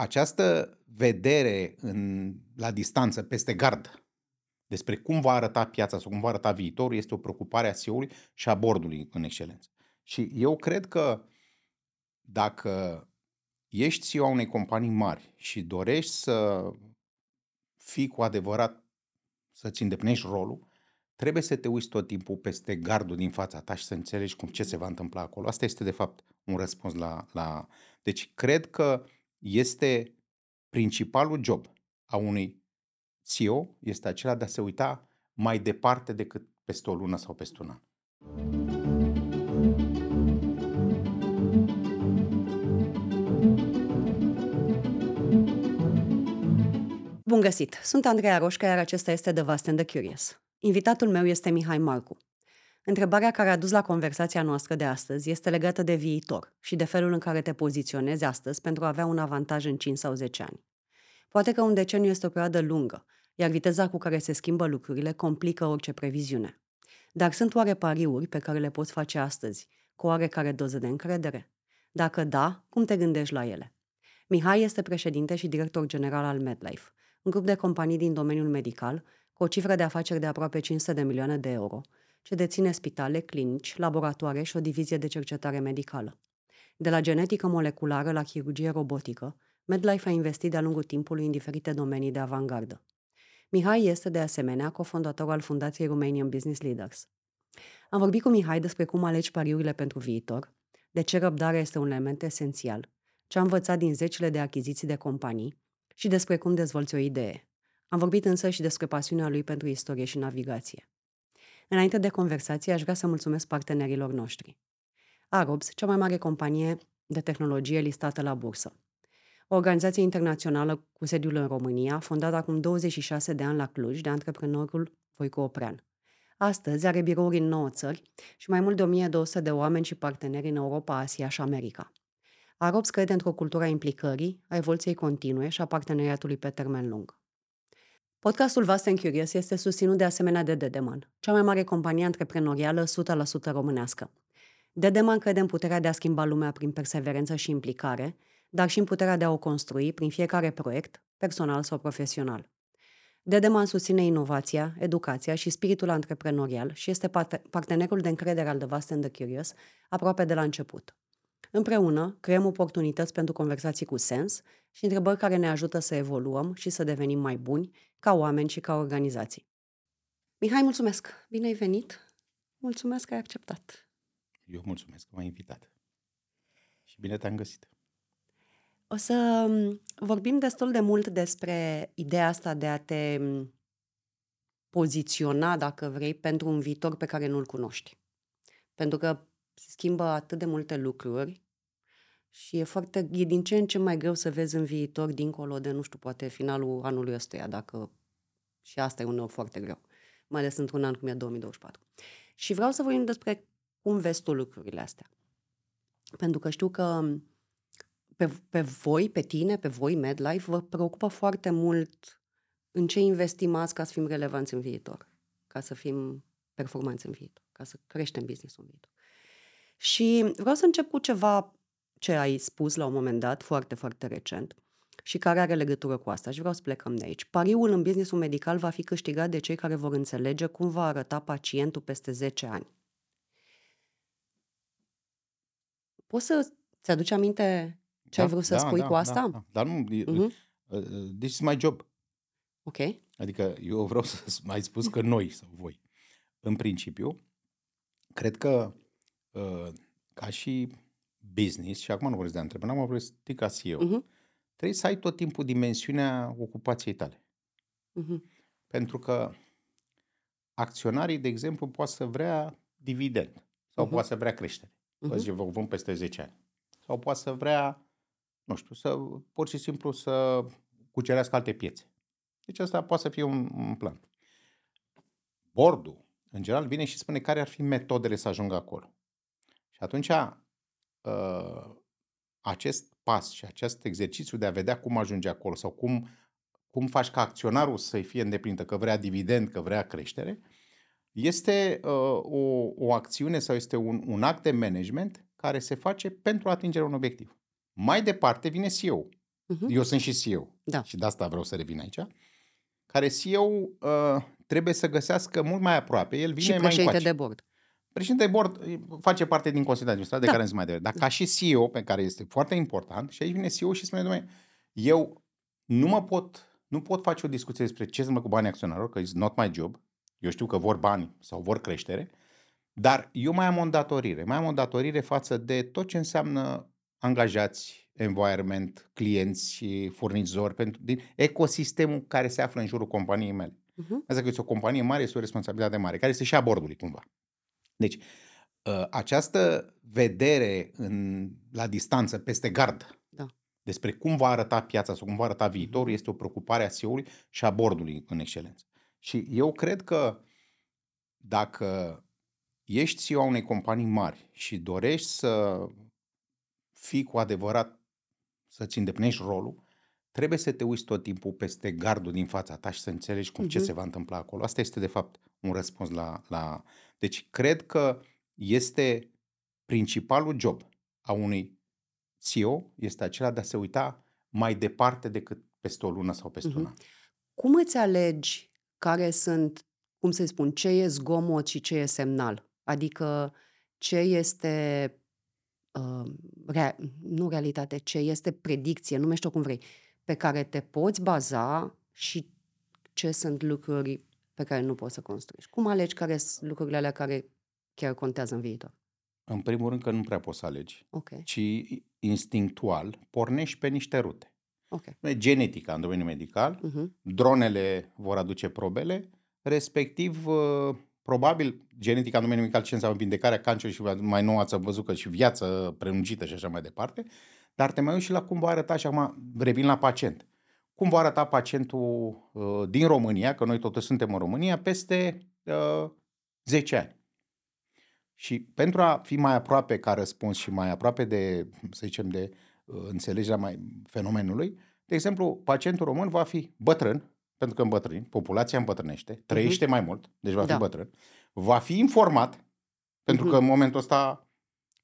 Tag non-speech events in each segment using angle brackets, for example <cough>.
această vedere în, la distanță, peste gard, despre cum va arăta piața sau cum va arăta viitorul, este o preocupare a CEO-ului și a bordului în excelență. Și eu cred că dacă ești CEO a unei companii mari și dorești să fii cu adevărat, să-ți îndeplinești rolul, trebuie să te uiți tot timpul peste gardul din fața ta și să înțelegi cum ce se va întâmpla acolo. Asta este, de fapt, un răspuns la... la... Deci, cred că este principalul job a unui CEO, este acela de a se uita mai departe decât peste o lună sau peste un an. Bun găsit! Sunt Andreea Roșca, iar acesta este The Vast and the Curious. Invitatul meu este Mihai Marcu. Întrebarea care a dus la conversația noastră de astăzi este legată de viitor și de felul în care te poziționezi astăzi pentru a avea un avantaj în 5 sau 10 ani. Poate că un deceniu este o perioadă lungă, iar viteza cu care se schimbă lucrurile complică orice previziune. Dar sunt oare pariuri pe care le poți face astăzi, cu oarecare doză de încredere? Dacă da, cum te gândești la ele? Mihai este președinte și director general al MedLife, un grup de companii din domeniul medical, cu o cifră de afaceri de aproape 500 de milioane de euro, ce deține spitale, clinici, laboratoare și o divizie de cercetare medicală. De la genetică moleculară la chirurgie robotică, MedLife a investit de-a lungul timpului în diferite domenii de avangardă. Mihai este, de asemenea, cofondator al Fundației Romanian Business Leaders. Am vorbit cu Mihai despre cum alegi pariurile pentru viitor, de ce răbdarea este un element esențial, ce a învățat din zecile de achiziții de companii și despre cum dezvolți o idee. Am vorbit însă și despre pasiunea lui pentru istorie și navigație. Înainte de conversație, aș vrea să mulțumesc partenerilor noștri. Arobs, cea mai mare companie de tehnologie listată la bursă. O organizație internațională cu sediul în România, fondată acum 26 de ani la Cluj de antreprenorul Voicu Oprean. Astăzi are birouri în 9 țări și mai mult de 1200 de oameni și parteneri în Europa, Asia și America. Arobs crede într-o cultură a implicării, a evoluției continue și a parteneriatului pe termen lung. Podcastul Vast and Curious este susținut de asemenea de Dedeman, cea mai mare companie antreprenorială 100% românească. Dedeman crede în puterea de a schimba lumea prin perseverență și implicare, dar și în puterea de a o construi prin fiecare proiect, personal sau profesional. Dedeman susține inovația, educația și spiritul antreprenorial și este partenerul de încredere al The Vast and the Curious aproape de la început. Împreună, creăm oportunități pentru conversații cu sens și întrebări care ne ajută să evoluăm și să devenim mai buni ca oameni și ca organizații. Mihai, mulțumesc! Bine ai venit! Mulțumesc că ai acceptat! Eu mulțumesc că m-ai invitat. Și bine te-am găsit. O să mm, vorbim destul de mult despre ideea asta de a te mm, poziționa, dacă vrei, pentru un viitor pe care nu-l cunoști. Pentru că se schimbă atât de multe lucruri și e foarte, e din ce în ce mai greu să vezi în viitor, dincolo de, nu știu, poate finalul anului ăstuia, dacă și asta e uneori foarte greu, mai ales într-un an cum e 2024. Și vreau să vorbim despre cum vezi tu lucrurile astea. Pentru că știu că pe, pe voi, pe tine, pe voi, MedLife, vă preocupă foarte mult în ce investim azi ca să fim relevanți în viitor, ca să fim performanți în viitor, ca să creștem business-ul în viitor. Și vreau să încep cu ceva ce ai spus la un moment dat, foarte, foarte recent, și care are legătură cu asta și vreau să plecăm de aici. Pariul în businessul medical va fi câștigat de cei care vor înțelege cum va arăta pacientul peste 10 ani. Poți să-ți aduci aminte ce da, ai vrut să da, spui da, cu asta? Da, da. Dar nu, uh-huh. this is my job. Ok. Adică eu vreau să mai spus că noi sau voi. În principiu, cred că uh, ca și business, și acum nu vorbesc de antreprenor, mă vorbesc ca CEO, uh-huh. trebuie să ai tot timpul dimensiunea ocupației tale. Uh-huh. Pentru că acționarii, de exemplu, poate să vrea dividend sau uh-huh. poate să vrea creștere. Uh-huh. Să zice, vă vom peste 10 ani. Sau poate să vrea, nu știu, să pur și simplu să cucerească alte piețe. Deci asta poate să fie un, un plan. Bordul, în general, vine și spune care ar fi metodele să ajungă acolo. Și atunci, uh, acest pas și acest exercițiu de a vedea cum ajunge acolo sau cum, cum faci ca acționarul să-i fie îndeplinită, că vrea dividend, că vrea creștere, este uh, o, o acțiune sau este un, un act de management care se face pentru atingerea unui obiectiv. Mai departe vine CEO. Mhm. Eu sunt și CEO Da. și de asta vreau să revin aici, care CEO uh, trebuie să găsească mult mai aproape, el Și vine mai președinte încoace. de board. Președinte de board uh, face parte din Consiliul de Administrație, de Da. care am zis mai devreme. Dar ca și CEO, pe care este foarte important, și aici vine CEO și spune, domnule, eu nu mă pot, nu pot face o discuție despre ce să mă cu banii acționarilor, că it's not my job. Eu știu că vor bani sau vor creștere, dar eu mai am o îndatorire. Mai am o îndatorire față de tot ce înseamnă angajați, environment, clienți, furnizori, pentru, din ecosistemul care se află în jurul companiei mele. Mhm. Asta că este o companie mare, este o responsabilitate mare, care este și a bordului cumva. Deci, ă, această vedere în, la distanță, peste gard, Da. despre cum va arăta piața sau cum va arăta viitorul, este o preocupare a CEO-ului și a bordului în excelență. Și eu cred că dacă ești CEO a unei companii mari și dorești să fii cu adevărat, să-ți îndeplinești rolul, trebuie să te uiți tot timpul peste gardul din fața ta și să înțelegi cum ce Mhm. se va întâmpla acolo. Asta este, de fapt, un răspuns la, la... Deci, cred că este principalul job a unui CEO, este acela de a se uita mai departe decât peste o lună sau peste un Mhm. an. Cum îți alegi care sunt, cum să spun, ce e zgomot și ce e semnal? Adică ce este, uh, rea- nu realitate, ce este predicție, numește-o cum vrei, pe care te poți baza și ce sunt lucruri pe care nu poți să construiești. Cum alegi care sunt lucrurile alea care chiar contează în viitor? În primul rând că nu prea poți să alegi, Ok, ci instinctual pornești pe niște rute. ok. Genetica în domeniul medical, Mhm. dronele vor aduce probele, respectiv, uh, probabil, genetica în domeniul medical, ce înseamnă vindecarea cancerului și mai nou ați văzut că și viață prelungită și așa mai departe, dar te mai uiți și la cum va arăta, și acum revin la pacient. Cum va arăta pacientul uh, din România, că noi totuși suntem în România, peste uh, 10 ani. Și pentru a fi mai aproape ca răspuns și mai aproape de, să zicem, de uh, înțelegerea mai fenomenului, de exemplu, pacientul român va fi bătrân, pentru că îmbătrâni, populația îmbătrânește, trăiește mai mult, deci va fi Da. bătrân, va fi informat, pentru că Mhm. în momentul ăsta,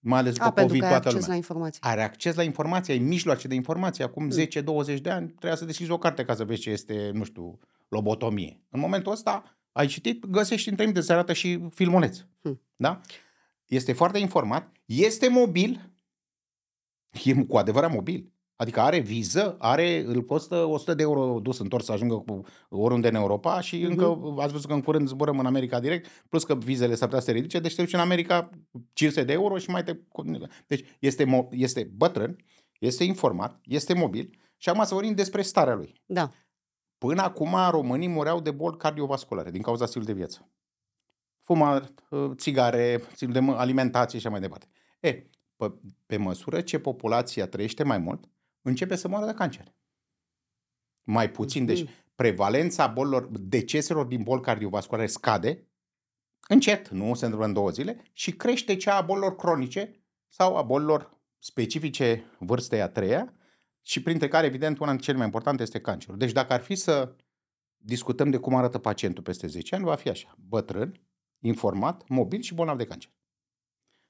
mai ales A, după pentru COVID, că ai toată acces lumea la informații. are acces la informație, ai mijloace de informație. Acum Mm. 10-20 de ani trebuia să deschizi o carte ca să vezi ce este, nu știu, lobotomie. În momentul ăsta ai citit, găsești în 3 minute, se arată și filmuleț. Hmm. Da? Este foarte informat, este mobil, e cu adevărat mobil. Adică are viză, are, îl costă 100 de euro dus întors să ajungă cu oriunde în Europa și Mhm. încă ați văzut că în curând zburăm în America direct, plus că vizele s-ar putea să se ridice, deci te duci în America 500 de euro și mai te... Deci este, mo- este bătrân, este informat, este mobil și acum să vorbim despre starea lui. Da. Până acum românii mureau de boli cardiovasculare din cauza stilului de viață. Fumar, uh, țigare, stil de mă- alimentație și așa mai departe. E, pe, pe măsură ce populația trăiește mai mult, începe să moară de cancer. Mai puțin, deci Mhm. prevalența bolilor, deceselor din boli cardiovasculare scade, încet, nu se întâmplă în două zile, și crește cea a bolilor cronice sau a bolilor specifice vârstei a treia, și printre care, evident, una dintre cele mai importante este cancerul. Deci dacă ar fi să discutăm de cum arată pacientul peste 10 ani, va fi așa. Bătrân, informat, mobil și bolnav de cancer.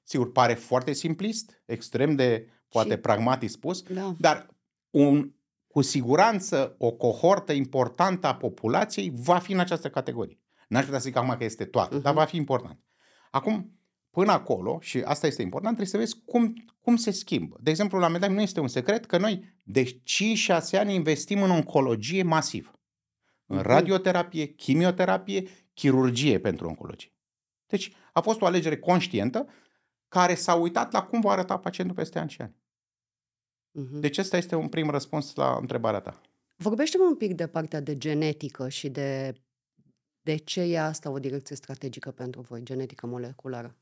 Sigur, pare foarte simplist, extrem de, poate, Și- pragmatic spus, Da. dar un, cu siguranță o cohortă importantă a populației va fi în această categorie. N-aș putea să zic acum că este toată, Mhm. dar va fi important. Acum, până acolo, și asta este important, trebuie să vezi cum, cum se schimbă. De exemplu, la Medai nu este un secret că noi de 5-6 ani investim în oncologie masiv. În Mhm. radioterapie, chimioterapie, chirurgie pentru oncologie. Deci a fost o alegere conștientă care s-a uitat la cum va arăta pacientul peste ani și ani. Mhm. Deci ăsta este un prim răspuns la întrebarea ta. Vorbește-mă un pic de partea de genetică și de de ce e asta o direcție strategică pentru voi, genetică moleculară.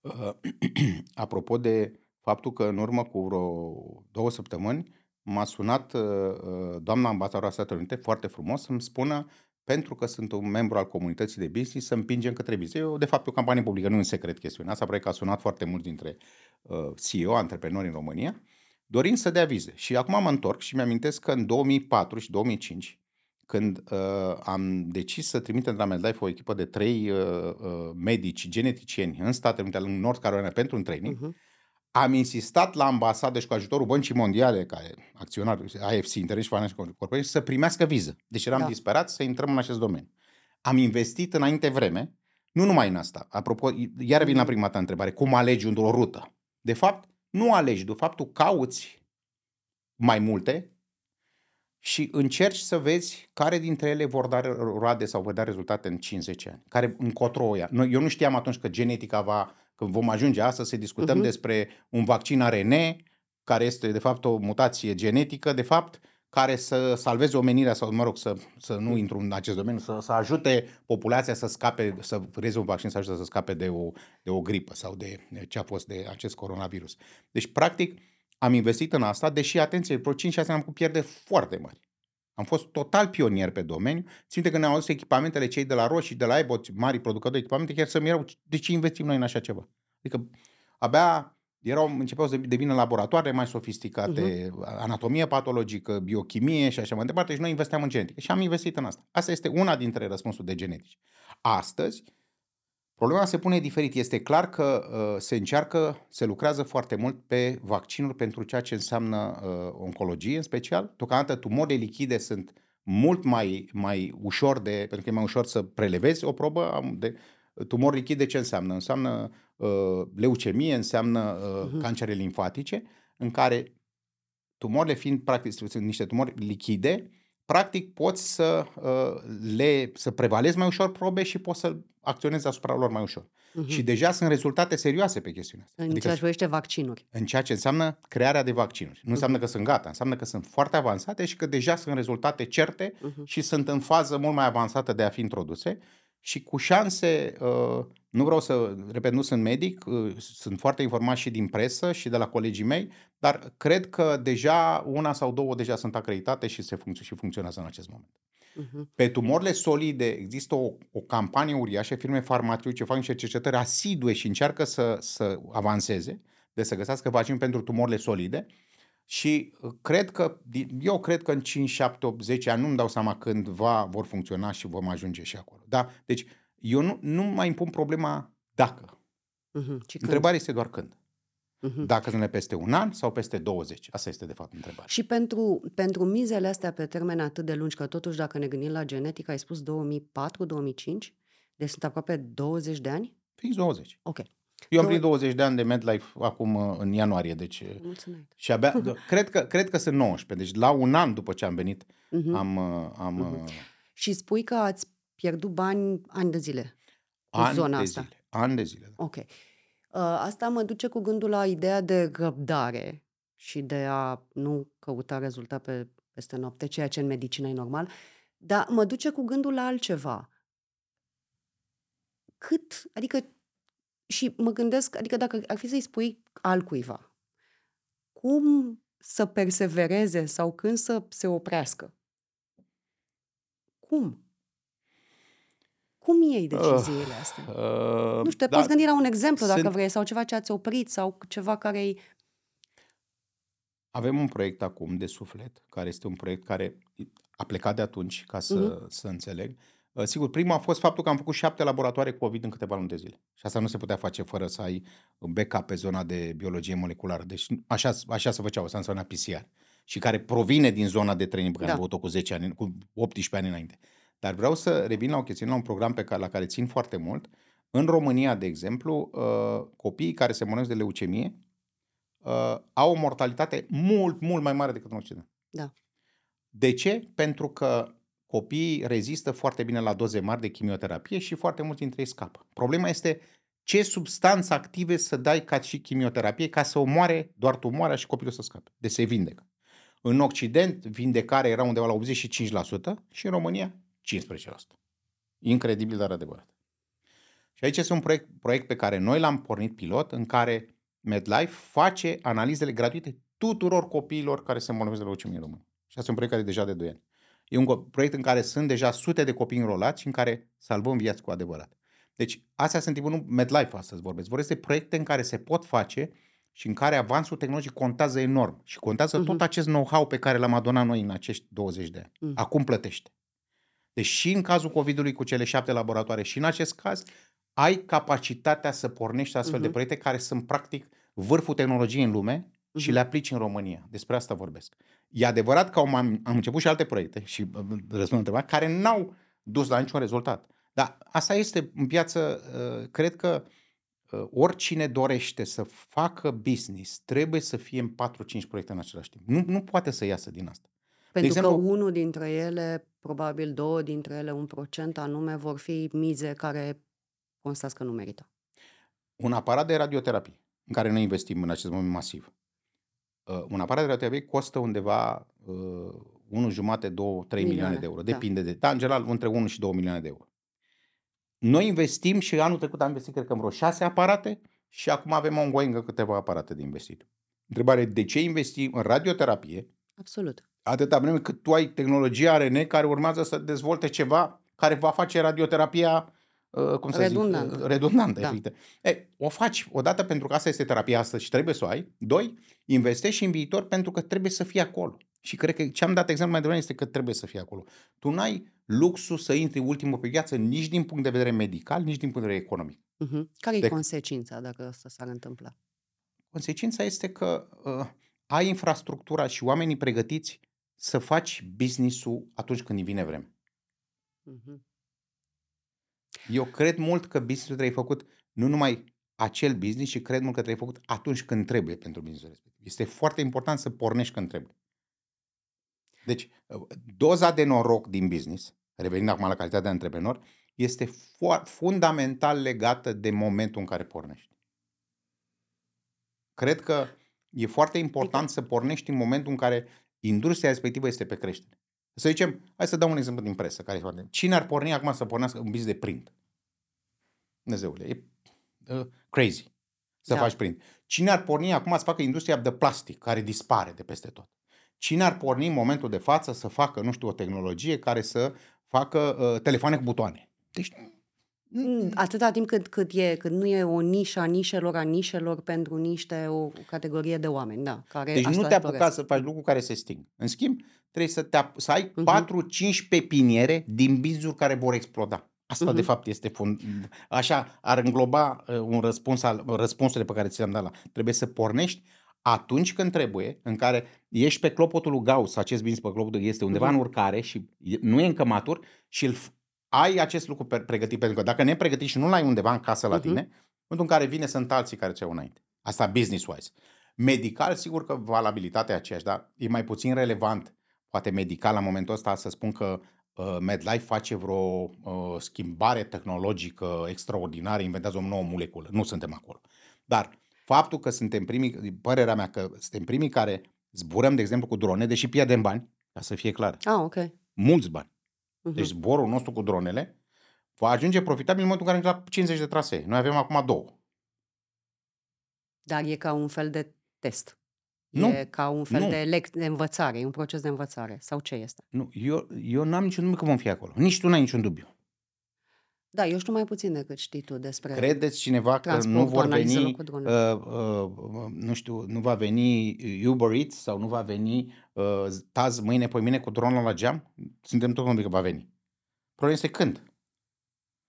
Uh, <clears throat> Apropo de faptul că în urmă cu vreo două săptămâni m-a sunat uh, uh, doamna ambasador a Statelor Unite foarte frumos să-mi spună pentru că sunt un membru al comunității de business să împingem către vize. Eu, de fapt, e o campanie publică, nu e un secret chestiunea asta, probabil că a sunat foarte mulți dintre uh, CEO, antreprenori în România, dorind să dea vize. Și acum mă întorc și mi-amintesc că în 2004 și 2005, când uh, am decis să trimitem de la Medlife o echipă de trei uh, uh, medici geneticieni în Statele Unite, în North Carolina, pentru un training, Mhm. Am insistat la ambasadă și cu ajutorul Băncii Mondiale, care acționar AFC, International Financial Corporation, să primească viză. Deci eram Da. disperat să intrăm în acest domeniu. Am investit înainte vreme, nu numai în asta. Apropo, iar vin la prima ta întrebare, cum alegi un- o rută? De fapt, nu alegi, de fapt tu cauți mai multe și încerci să vezi care dintre ele vor da roade sau vor da rezultate în 50 ani. Care încotro o ia. Noi- Eu nu știam atunci că genetica va, că vom ajunge astăzi să discutăm Mhm. despre un vaccin ARN, care este de fapt o mutație genetică, de fapt, care să salveze omenirea sau, mă rog, să, să nu intru în acest domeniu, să, să ajute populația să scape, să creeze un vaccin să ajute să scape de o, de o gripă sau de ce a fost de acest coronavirus. Deci, practic, am investit în asta, deși, atenție, vreo 5-6 ani am cu pierde foarte mari. Am fost total pionier pe domeniu. Ținte că ne-au adus echipamentele cei de la Roșii, de la Abbott, mari producători de echipamente, chiar să mirau de ce investim noi în așa ceva. Adică abia erau, începeau să devină laboratoare mai sofisticate, uh-huh. anatomie patologică, biochimie și așa mai departe și noi investeam în genetică. Și am investit în asta. Asta este una dintre răspunsuri de genetici. Astăzi, problema se pune diferit. Este clar că uh, se încearcă, se lucrează foarte mult pe vaccinuri pentru ceea ce înseamnă uh, oncologie în special. Deocamdată tumorile lichide sunt mult mai, mai ușor de, pentru că e mai ușor să prelevezi o probă am- de tumori lichide ce înseamnă? Înseamnă uh, leucemie, înseamnă uh, Mhm. cancere limfatice, în care tumorile fiind practic sunt niște tumori lichide, practic poți să uh, le să prevalezi mai ușor probe și poți să acționezi asupra lor mai ușor. Mhm. Și deja sunt rezultate serioase pe chestiunea asta. În Adică ceea ce privește vaccinuri. în ceea ce înseamnă crearea de vaccinuri. Nu înseamnă că sunt gata, înseamnă că sunt foarte avansate și că deja sunt rezultate certe Mhm. și sunt în fază mult mai avansată de a fi introduse și cu șanse, uh, nu vreau să, repet, nu sunt medic, uh, sunt foarte informat și din presă și de la colegii mei, dar cred că deja una sau două deja sunt acreditate și, se funcț- și funcționează în acest moment. Mhm. Pe tumorile solide există o, o campanie uriașă, firme farmaceutice fac niște cercetări asidue și încearcă să, să avanseze, de să găsească vaccin pentru tumorile solide și uh, cred că, di- eu cred că în 5, 7, 8, 10 ani, nu-mi dau seama când va, vor funcționa și vom ajunge și acolo. Da? Deci eu nu, nu mai îmi pun problema dacă. Mhm. Și când? Întrebarea este doar când. Mhm. Dacă sunt peste un an sau peste 20. Asta este de fapt întrebarea. Și pentru, pentru mizele astea pe termen atât de lungi, că totuși dacă ne gândim la genetică, ai spus 2004-2005, deci sunt aproape 20 de ani? Fix 20. Ok. Eu am Două- plinit 20 de ani de MedLife acum uh, în ianuarie, deci uh, Mulțumesc. și abia, d- <laughs> cred, că, cred că sunt 19, deci la un an după ce am venit Mhm. am, uh, am Mhm. uh, Și spui că ați pierdut bani ani de zile în ani zona de asta. zile. Ani de zile. da. Ok. Uh, Asta mă duce cu gândul la ideea de răbdare și de a nu căuta rezultate peste noapte, ceea ce în medicină e normal, dar mă duce cu gândul la altceva. Cât, adică, și mă gândesc, adică dacă ar fi să-i spui altcuiva, cum să persevereze sau când să se oprească? Cum? Cum iei deciziile astea? Uh, Nu știu, te da, poți gândi la un exemplu dacă sunt- vrei, sau ceva ce ați oprit, sau ceva care e... Avem un proiect acum de suflet, care este un proiect care a plecat de atunci, ca să, Mhm. să înțeleg. Uh, Sigur, prima a fost faptul că am făcut șapte laboratoare COVID în câteva luni de zile. Și asta nu se putea face fără să ai un backup pe zona de biologie moleculară. Deci așa, așa se făceau, asta înseamnă PCR. Și care provine din zona de training pe care Da. am avut-o cu 10 ani, cu 18 ani înainte. Dar vreau să revin la o chestiune, la un program pe care, la care țin foarte mult. În România, de exemplu, uh, copiii care se mănânc de leucemie uh, au o mortalitate mult, mult mai mare decât în Occident. Da. De ce? Pentru că copiii rezistă foarte bine la doze mari de chimioterapie și foarte mulți dintre ei scapă. Problema este ce substanțe active să dai ca și chimioterapie ca să omoare doar tumoarea și copilul să scape. De se vindecă. În Occident, vindecarea era undeva la 85% și în România 15%. Incredibil, dar adevărat. Și aici este un proiect, proiect pe care noi l-am pornit pilot, în care MedLife face analizele gratuite tuturor copiilor care se îmbolnăvesc de leucemie în România. Și asta e un proiect care e deja de 2 ani. E un co- proiect în care sunt deja sute de copii înrolați și în care salvăm vieți cu adevărat. Deci, astea sunt tipul, nu MedLife astăzi vorbesc, vorbesc de proiecte în care se pot face și în care avansul tehnologic contează enorm. Și contează Mhm. tot acest know-how pe care l-am adunat noi în acești 20 de ani. Mm. Acum plătește. Deci și în cazul COVID-ului cu cele șapte laboratoare și în acest caz, ai capacitatea să pornești astfel de Mhm. proiecte care sunt practic vârful tehnologiei în lume și Mhm. le aplici în România. Despre asta vorbesc. E adevărat că am, am început și alte proiecte și uh, răspund la întrebarea, care n-au dus la niciun rezultat. Dar asta este în piață, uh, cred că uh, oricine dorește să facă business trebuie să fie în 4-5 proiecte în același timp. Nu, nu poate să iasă din asta. Pentru că exemplu- unul dintre ele, probabil două dintre ele, un procent anume, vor fi mize care constați că nu merită. Un aparat de radioterapie, în care noi investim în acest moment masiv. Uh, un aparat de radioterapie costă undeva uh, 1 jumate, 2, 3 milioane, Milioane, de euro. da. Depinde de... Da, în general, între 1 și 2 milioane de euro. Noi investim și anul trecut am investit, cred că, în vreo 6 aparate și acum avem ongoing încă câteva aparate de investit. Întrebare, de ce investi în radioterapie Absolut. Atâta vreme cât tu ai tehnologia RN care urmează să dezvolte ceva care va face radioterapia uh, cum să Redundantă. zic, uh, redundantă, Da. efectiv. E, o faci odată pentru că asta este terapia astăzi și trebuie să o ai. Doi, investești în viitor pentru că trebuie să fii acolo. Și cred că ce am dat exemplu mai devreme este că trebuie să fii acolo. Tu n-ai luxul să intri ultimul pe viață nici din punct de vedere medical, nici din punct de vedere economic. Mhm. Care e De- consecința dacă asta s-ar întâmpla? Consecința este că uh, ai infrastructura și oamenii pregătiți să faci business-ul atunci când îi vine vreme. Mhm. Eu cred mult că business-ul trebuie făcut nu numai acel business, ci cred mult că trebuie făcut atunci când trebuie pentru business-ul respectiv. Este foarte important să pornești când trebuie. Deci, uh, doza de noroc din business, revenind acum la calitatea de antreprenor, este fo- fundamental legată de momentul în care pornești. Cred că e foarte important să pornești în momentul în care industria respectivă este pe creștere. Să zicem, hai să dau un exemplu din presă. Care e foarte... Cine ar porni acum să pornească un business de print? Dumnezeule, e uh, crazy să Da. faci print. Cine ar porni acum să facă industria de plastic, care dispare de peste tot? Cine ar porni în momentul de față să facă, nu știu, o tehnologie care să facă uh, telefoane cu butoane? Deci, Mm, Atâta timp cât, cât, e, cât nu e o nișă a nișelor a nișelor pentru niște o categorie de oameni, da, care deci asta nu te își apuca doresc. să faci lucruri care se sting. În schimb, trebuie să, te ap- să ai Mhm. 4-5 pepiniere din business care vor exploda. Asta, de Mhm. fapt, este fund... Așa ar îngloba uh, un răspuns al răspunsurile pe care ți le-am dat la. Trebuie să pornești atunci când trebuie, în care ești pe clopotul lui Gauss, acest business pe clopotul este undeva Mhm. în urcare și e- nu e încă matur și îl f- ai acest lucru pe- pregătit, pentru că dacă ne pregătit și nu l-ai undeva în casă la Mhm. tine, în momentul în care vine sunt alții care ți-au înainte. Asta business-wise. Medical, sigur că valabilitatea e aceeași, dar e mai puțin relevant, poate medical la momentul ăsta, să spun că uh, MedLife face vreo uh, schimbare tehnologică extraordinară, inventează o nouă moleculă. Nu suntem acolo. Dar faptul că suntem primii, părerea mea că suntem primii care zburăm, de exemplu, cu drone, deși pierdem bani, ca să fie clar, Ah, ok. mulți bani. Mhm. Deci zborul nostru cu dronele va ajunge profitabil în momentul în care ajungem la 50 de trasee. Noi avem acum două. Dar e ca un fel de test. Nu, E ca un fel nu. de, lec- de învățare, e un proces de învățare. Sau ce este? Nu, eu, eu n-am niciun dubiu că vom fi acolo. Nici tu n-ai niciun dubiu. Da, eu știu mai puțin decât știi tu despre Credeți cineva că nu transportul, vor analizelor veni, cu drone. uh, uh, nu știu, nu va veni Uber Eats sau nu va veni uh, Taz mâine, pe mine cu dronul la geam? Suntem tot convins că va veni. Problema este când.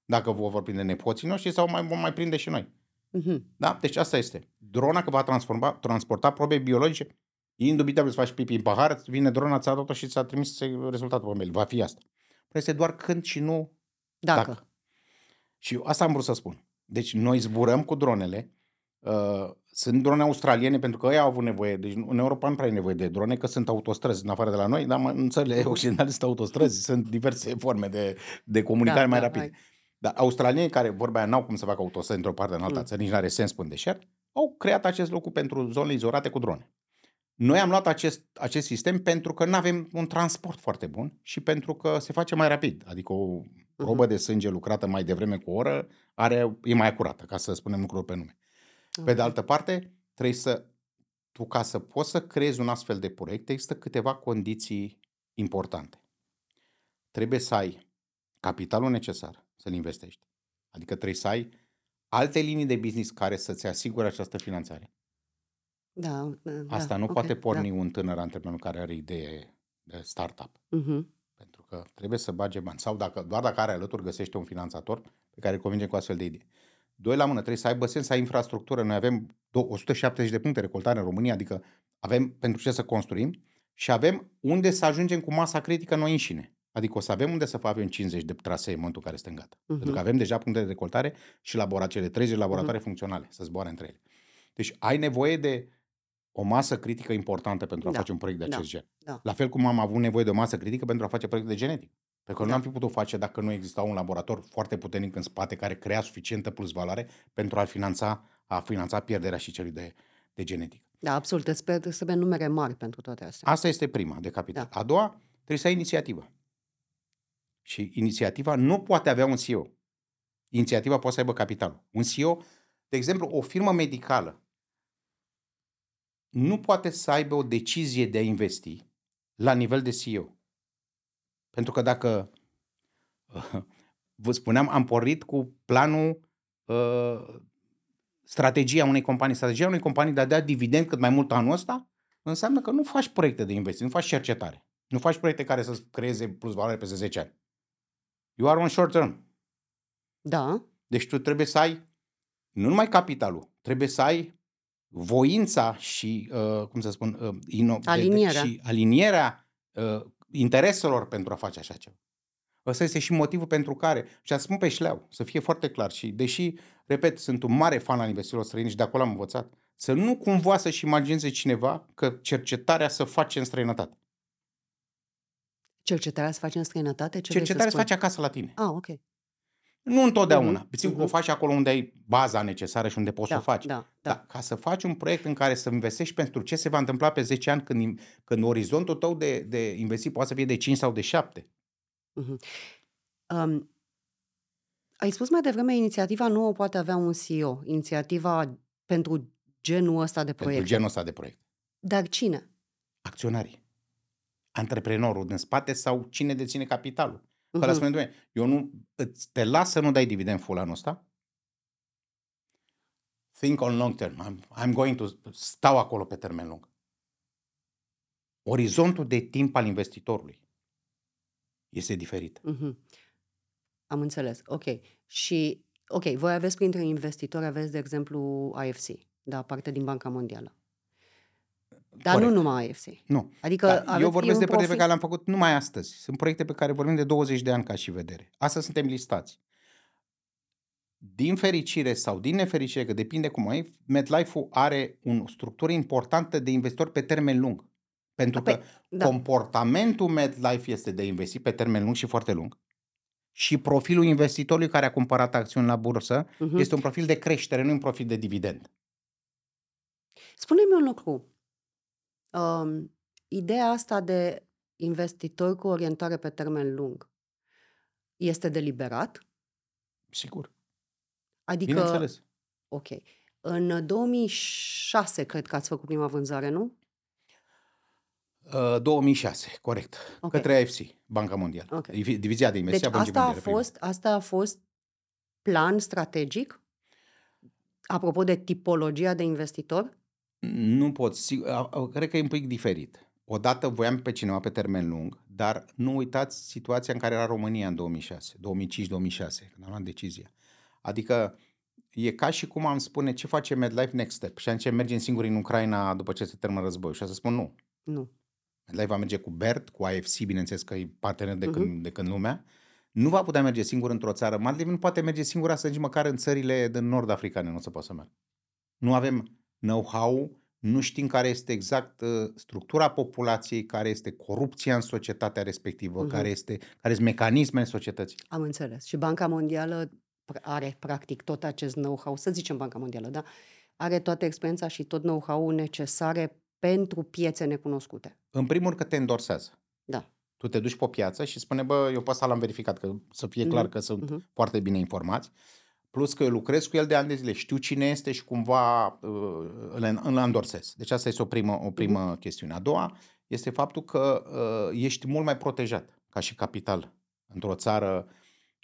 Dacă vă vor prinde nepoții noștri sau mai, vom mai prinde și noi. Mhm. Da? Deci asta este. Drona că va transforma, transporta probe biologice, e indubitabil să faci pipi în pahar, vine drona, ți-a dat-o și ți-a trimis rezultatul pe mail. Va fi asta. Problema este doar când și nu Dacă. dacă. Și eu asta am vrut să spun. Deci noi zburăm cu dronele. Uh, sunt drone australiene pentru că ei au avut nevoie. Deci în Europa nu prea ai nevoie de drone, că sunt autostrăzi în afară de la noi, dar mă- în țările <laughs> occidentale sunt autostrăzi, sunt diverse <laughs> forme de, de comunicare Da, mai da, rapide. ai. Dar australienii care, vorba aia, n-au cum să facă autostrăzi într-o parte în alta Mm. țară, nici nu are sens pe în deșert, au creat acest lucru pentru zonele izolate cu drone. Noi am luat acest, acest sistem pentru că nu avem un transport foarte bun și pentru că se face mai rapid. Adică o probă de sânge lucrată mai devreme cu o oră are, e mai acurată, ca să spunem lucruri pe nume. Pe de Ok. altă parte, trebuie să, tu ca să poți să creezi un astfel de proiect, există câteva condiții importante. Trebuie să ai capitalul necesar să-l investești. Adică trebuie să ai alte linii de business care să-ți asigure această finanțare. Da, da, Asta nu ok, poate da. porni un tânăr antreprenor care are idee de startup. Mhm. Pentru că trebuie să bage bani. Sau dacă, doar dacă are alături, găsește un finanțator pe care îl convinge cu astfel de idee. Doi la mână, trebuie să aibă sens, să ai infrastructură. Noi avem 170 de puncte recoltare în România, adică avem pentru ce să construim și avem unde să ajungem cu masa critică noi înșine. Adică o să avem unde să facem 50 de trasee în momentul în care suntem gata. Uh-huh. Pentru că avem deja puncte de recoltare și laboratoare, 30 laboratoare uh-huh. funcționale, să zboare între ele. Deci ai nevoie de o masă critică importantă pentru a da. face un proiect de da. acest da. gen. Da. La fel cum am avut nevoie de o masă critică pentru a face proiecte de genetic. Pentru că da. nu am fi putut face dacă nu exista un laborator foarte puternic în spate care crea suficientă plus valoare pentru a finanța, a finanța pierderea și celui de, de genetic. Da, absolut. Trebuie să avem numere mari pentru toate astea. Asta este prima de capital. Da. A doua, trebuie să ai inițiativă. Și inițiativa nu poate avea un CEO. Inițiativa poate să aibă capitalul. Un CEO, de exemplu, o firmă medicală nu poate să aibă o decizie de a investi la nivel de CEO. Pentru că dacă, <laughs> vă spuneam, am pornit cu planul, uh, strategia unei companii, strategia unei companii de a da dividend cât mai mult anul ăsta, înseamnă că nu faci proiecte de investiții, nu faci cercetare. Nu faci proiecte care să creeze plus valoare peste 10 ani. You are on short term. Da. Deci tu trebuie să ai nu numai capitalul, trebuie să ai voința și, uh, cum să spun, uh, ino- alinierea, de, și alinierea uh, intereselor pentru a face așa ceva. Ăsta este și motivul pentru care, și a spun pe șleau, să fie foarte clar și deși, repet, sunt un mare fan al investițiilor străine și de acolo am învățat, să nu cumva să-și imagineze cineva că cercetarea să face în străinătate. Cercetarea se face în străinătate? Ce cercetarea se face acasă la tine. Ah, ok. Nu întotdeauna. Uh-huh. Sigur uh-huh. o faci acolo unde ai baza necesară și unde poți da, să o faci. Da, da. Dar ca să faci un proiect în care să investești pentru ce se va întâmpla pe 10 ani când, când orizontul tău de, de investi poate să fie de 5 sau de 7. Uh-huh. Um, ai spus mai devreme, inițiativa nu o poate avea un CEO. Inițiativa pentru genul ăsta de proiect. Pentru genul ăsta de proiect. Dar cine? Acționarii. Antreprenorul din spate sau cine deține capitalul. Uh-huh. Ăla spune, eu nu, te las să nu dai dividend full anul ăsta, think on long term. I'm, I'm going to stau acolo pe termen lung. Orizontul de timp al investitorului este diferit. Uh-huh. Am înțeles. Ok. Și, ok, voi aveți printre investitori, aveți, de exemplu, AFC, da, parte din Banca Mondială. Dar Corect. nu numai AFC. Nu. Adică da, eu vorbesc de proiecte profil... pe care le-am făcut numai astăzi. Sunt proiecte pe care vorbim de 20 de ani ca și vedere. Astăzi suntem listați. Din fericire sau din nefericire, că depinde cum ai, MetLife-ul are o structură importantă de investitori pe termen lung. Pentru că da. comportamentul MetLife este de a investi pe termen lung și foarte lung. Și profilul investitorului care a cumpărat acțiuni la bursă uh-huh. este un profil de creștere, nu un profil de dividend. Spune-mi un lucru. Um, ideea asta de investitori cu orientare pe termen lung este deliberat? Sigur. Adică, Bineînțeles. ok. În 2006 cred că ați făcut prima vânzare, nu? Uh, 2006, corect. Okay. Către AFC, Banca Mondială. Okay. Divizia de investiții deci asta a, fost, asta a fost plan strategic? Apropo de tipologia de investitor? Nu pot. Cred că e un pic diferit. Odată voiam pe cineva pe termen lung, dar nu uitați situația în care era România în 2006, 2005-2006, când am luat decizia. Adică e ca și cum am spune ce face MedLife Next Step și atunci mergem singuri în Ucraina după ce se termină războiul. Și să spun nu. Nu. MedLife va merge cu BERT, cu AFC, bineînțeles că e partener de, uh-huh. când, de când lumea. Nu va putea merge singur într-o țară. MedLife nu poate merge singur să nici măcar în țările din nord africane nu o să poată să meargă. Nu avem know-how, nu știm care este exact uh, structura populației, care este corupția în societatea respectivă, uh-huh. care, este, care sunt mecanisme în societății. Am înțeles. Și Banca Mondială are practic tot acest know-how, să zicem Banca Mondială, da? Are toată experiența și tot know-how necesare pentru piețe necunoscute. În primul rând că te endorsează. Da. Tu te duci pe piață și spune, bă, eu pe asta l-am verificat, că să fie clar uh-huh. că sunt uh-huh. foarte bine informați. Plus că eu lucrez cu el de ani de zile, știu cine este și cumva uh, îl, îl îndorsez. Deci asta este o primă, o primă uh-huh. chestiune. A doua este faptul că uh, ești mult mai protejat ca și capital într-o țară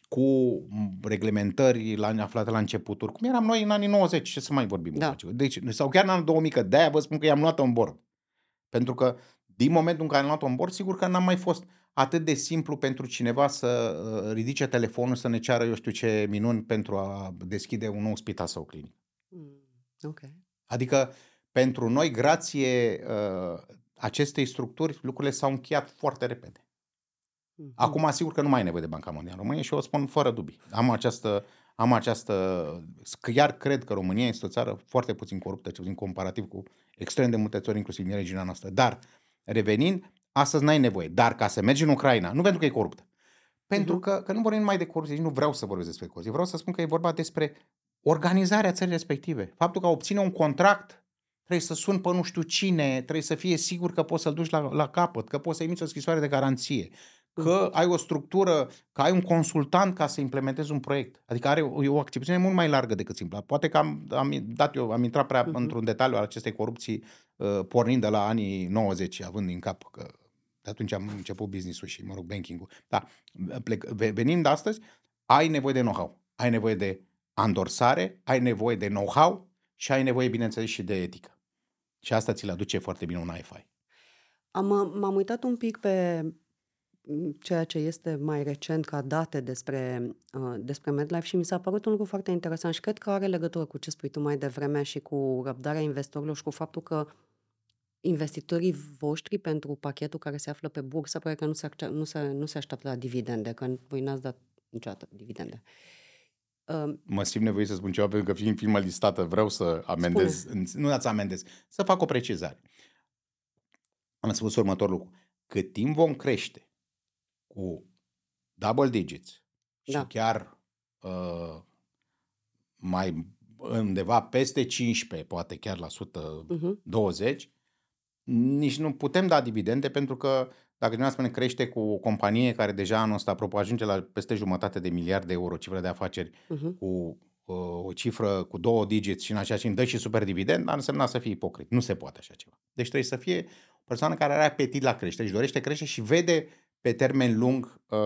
cu reglementări la, aflate la începuturi, cum eram noi în anii 90, ce să mai vorbim? Da. Deci, sau chiar în anul 2000, că de-aia vă spun că i-am luat în bord. Pentru că din momentul în care am luat-o în bord, sigur că n-am mai fost atât de simplu pentru cineva să uh, ridice telefonul, să ne ceară eu știu ce minuni pentru a deschide un nou spital sau clinic. Mm, ok. Adică pentru noi, grație uh, acestei structuri, lucrurile s-au încheiat foarte repede. Mhm. Acum, asigur că nu mai e nevoie de Banca Mondială în România și o spun fără dubii. Am această, am această, chiar cred că România este o țară foarte puțin coruptă, cel puțin comparativ cu extrem de multe țări, inclusiv din regiunea noastră. Dar, revenind, astăzi n-ai nevoie. Dar ca să mergi în Ucraina, nu pentru că e coruptă, pentru Mhm. că, că nu vorbim numai de corupție, nici nu vreau să vorbesc despre corupție. Vreau să spun că e vorba despre organizarea țării respective. Faptul că a obține un contract trebuie să suni pe nu știu cine, trebuie să fie sigur că poți să-l duci la, la capăt, că poți să emiți o scrisoare de garanție, că ai o structură, că ai un consultant ca să implementezi un proiect. Adică are o, e o acțiune mult mai largă decât simpla. Poate că am, am dat eu, am intrat prea Mhm. într-un detaliu al acestei corupții uh, pornind de la anii 90, având în cap că de atunci am început business-ul și, mă rog, banking-ul. Da, plec, ve- venind astăzi, ai nevoie de know-how, ai nevoie de andorsare, ai nevoie de know-how și ai nevoie, bineînțeles, și de etică. Și asta ți-l aduce foarte bine un IFI. Am, uh, m-am uitat un pic pe mm, ceea ce este mai recent ca date despre, uh, despre MedLife și mi s-a părut un lucru foarte interesant și cred că are legătură cu ce spui tu mai devreme și cu răbdarea investitorilor și cu faptul că investitorii voștri pentru pachetul care se află pe bursă, probabil că nu se, acce- nu se, nu se așteaptă la dividende, că voi n-ați dat niciodată dividende. Uh, Mă simt nevoie să spun ceva, pentru că fiind firma listată, vreau să amendez, nu dați amendez, să fac o precizare. Am spus următorul lucru. Cât timp vom crește cu double digits și Da. chiar uh, mai undeva peste 15, poate chiar la 120, uh-huh. nici nu putem da dividende pentru că dacă dumneavoastră spune crește cu o companie care deja anul ăsta, apropo, ajunge la peste jumătate de miliarde de euro cifră de afaceri Uh-huh. cu uh, o cifră cu două digits și în același timp dă și super dividend, ar însemna să fie ipocrit. Nu se poate așa ceva. Deci trebuie să fie o persoană care are apetit la creștere, își dorește crește și vede pe termen lung uh,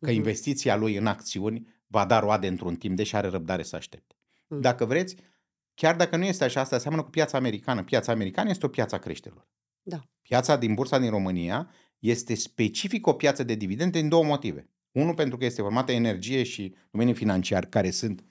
că Mhm. investiția lui în acțiuni va da roade într-un timp, deși are răbdare să aștepte. Mm. Dacă vreți, chiar dacă nu este așa, asta seamănă cu piața americană. Piața americană este o piață a creșterilor. Da. Piața din bursa din România este specific o piață de dividende din două motive. Unul, pentru că este formată energie și domenii financiar care sunt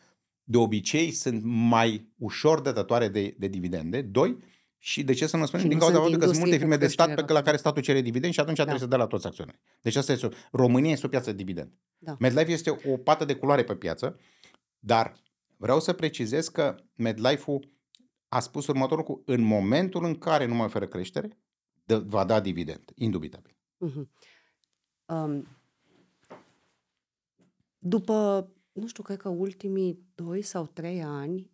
de obicei sunt mai ușor dătătoare de, de dividende. Doi, și de ce să nu spunem? Și Din nu cauza sunt faptului că sunt multe industrii firme cu de stat pe creștere la care statul cere dividend și atunci Da. trebuie să dea la toți acționarii. Deci asta este o, România este o piață de dividend. Da. MedLife este o pată de culoare pe piață, dar vreau să precizez că MedLife-ul a spus următorul cu în momentul în care nu mai oferă creștere, dă, va da dividend, indubitabil. Mhm. Um, după, nu știu, cred că ultimii doi sau trei ani,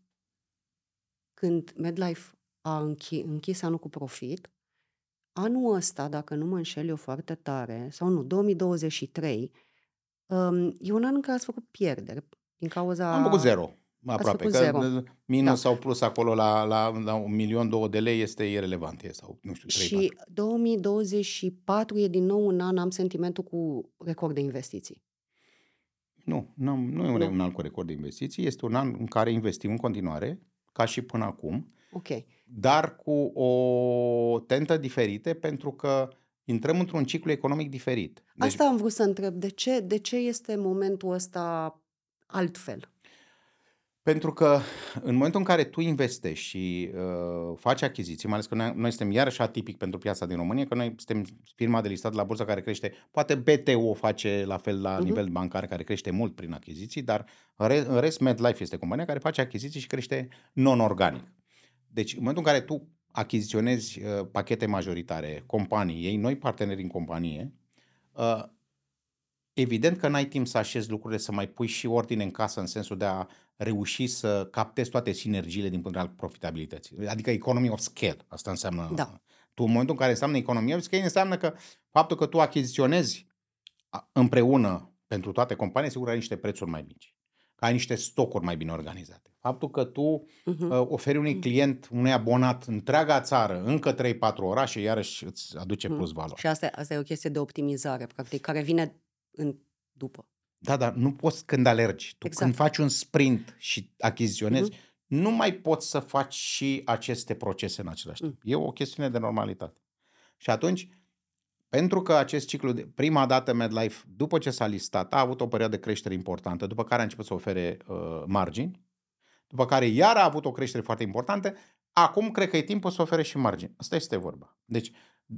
când MedLife a închi, închis anul cu profit, anul ăsta, dacă nu mă înșel eu foarte tare, sau nu, 2023, um, e un an în care ați făcut pierderi din cauza... Am făcut zero, aproape. făcut Că zero. minus Da. sau plus acolo la, la, la un milion, două de lei este irelevant. E, sau, nu știu, 3 Și 2024 e din nou un an, am sentimentul cu record de investiții. Nu, nu, nu e un, Nu. un alt cu record de investiții. Este un an în care investim în continuare, ca și până acum, Ok. Dar cu o tentă diferită, pentru că intrăm într-un ciclu economic diferit. Deci, Asta am vrut să întreb. De ce, de ce este momentul ăsta altfel? Pentru că în momentul în care tu investești și uh, faci achiziții, mai ales că noi, noi suntem iarăși atipic pentru piața din România, că noi suntem firma de listat la bursă care crește, poate BTO o face la fel la Mhm. nivel bancar, care crește mult prin achiziții, dar în re- în rest MedLife este compania care face achiziții și crește non-organic. Deci în momentul în care tu achiziționezi uh, pachete majoritare, companii, ei noi parteneri în companie, uh, evident că n-ai timp să așezi lucrurile, să mai pui și ordine în casă în sensul de a reuși să captezi toate sinergiile din punct de vedere al profitabilității. Adică economy of scale. Asta înseamnă... Da. Tu, în momentul în care înseamnă economie of scale, înseamnă că faptul că tu achiziționezi a- împreună pentru toate companiile, sigur ai niște prețuri mai mici. Că ai niște stocuri mai bine organizate. Faptul că tu Mhm. uh, oferi unui client, unui abonat întreaga țară, încă 3-4 orașe, iarăși îți aduce Mhm. plus valoare. Și asta, asta e o chestie de optimizare, practic, care vine în, după. Da, dar nu poți când alergi. Tu Exact. când faci un sprint și achiziționezi, Mhm. nu mai poți să faci și aceste procese în același timp. E o chestiune de normalitate. Și atunci, pentru că acest ciclu, de, prima dată MedLife, după ce s-a listat, a avut o perioadă de creștere importantă, după care a început să ofere uh, margini, după care iar a avut o creștere foarte importantă, acum cred că e timpul să ofere și margini. Asta este vorba. Deci,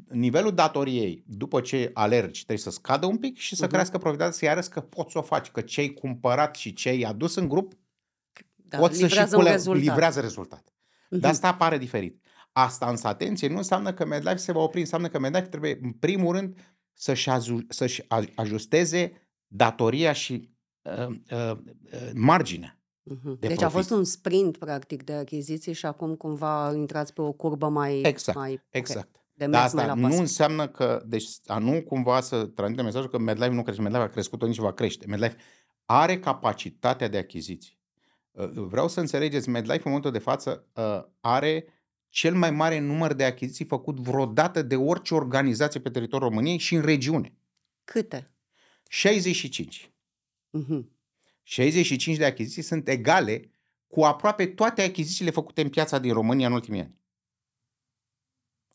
nivelul datoriei, după ce alergi, trebuie să scadă un pic și să uh-huh. crească profitabilitatea, să arăți că poți să o faci, că ce ai cumpărat și ce ai adus în grup Da, pot să și livrează un cule- rezultat. livrează rezultat. Mhm. De asta apare diferit. Asta însă, atenție, nu înseamnă că MedLife se va opri, înseamnă că MedLife trebuie, în primul rând, să-și, azu- să-și a- ajusteze datoria și uh, uh, uh, marginea. Mhm. de Deci a profit. fost un sprint, practic, de achiziții și acum cumva intrați pe o curbă mai... Exact, mai ok, Exact. de Dar mers mai asta la nu pas. înseamnă că, deci a nu cumva să transmită mesajul că MedLife nu crește, MedLife a crescut nici va crește. MedLife are capacitatea de achiziții. Uh, Vreau să înțelegeți, MedLife în momentul de față uh, are cel mai mare număr de achiziții făcut vreodată de orice organizație pe teritoriul României și în regiune. Câte? 65. Mhm. 65 de achiziții sunt egale cu aproape toate achizițiile făcute în piața din România în ultimii ani.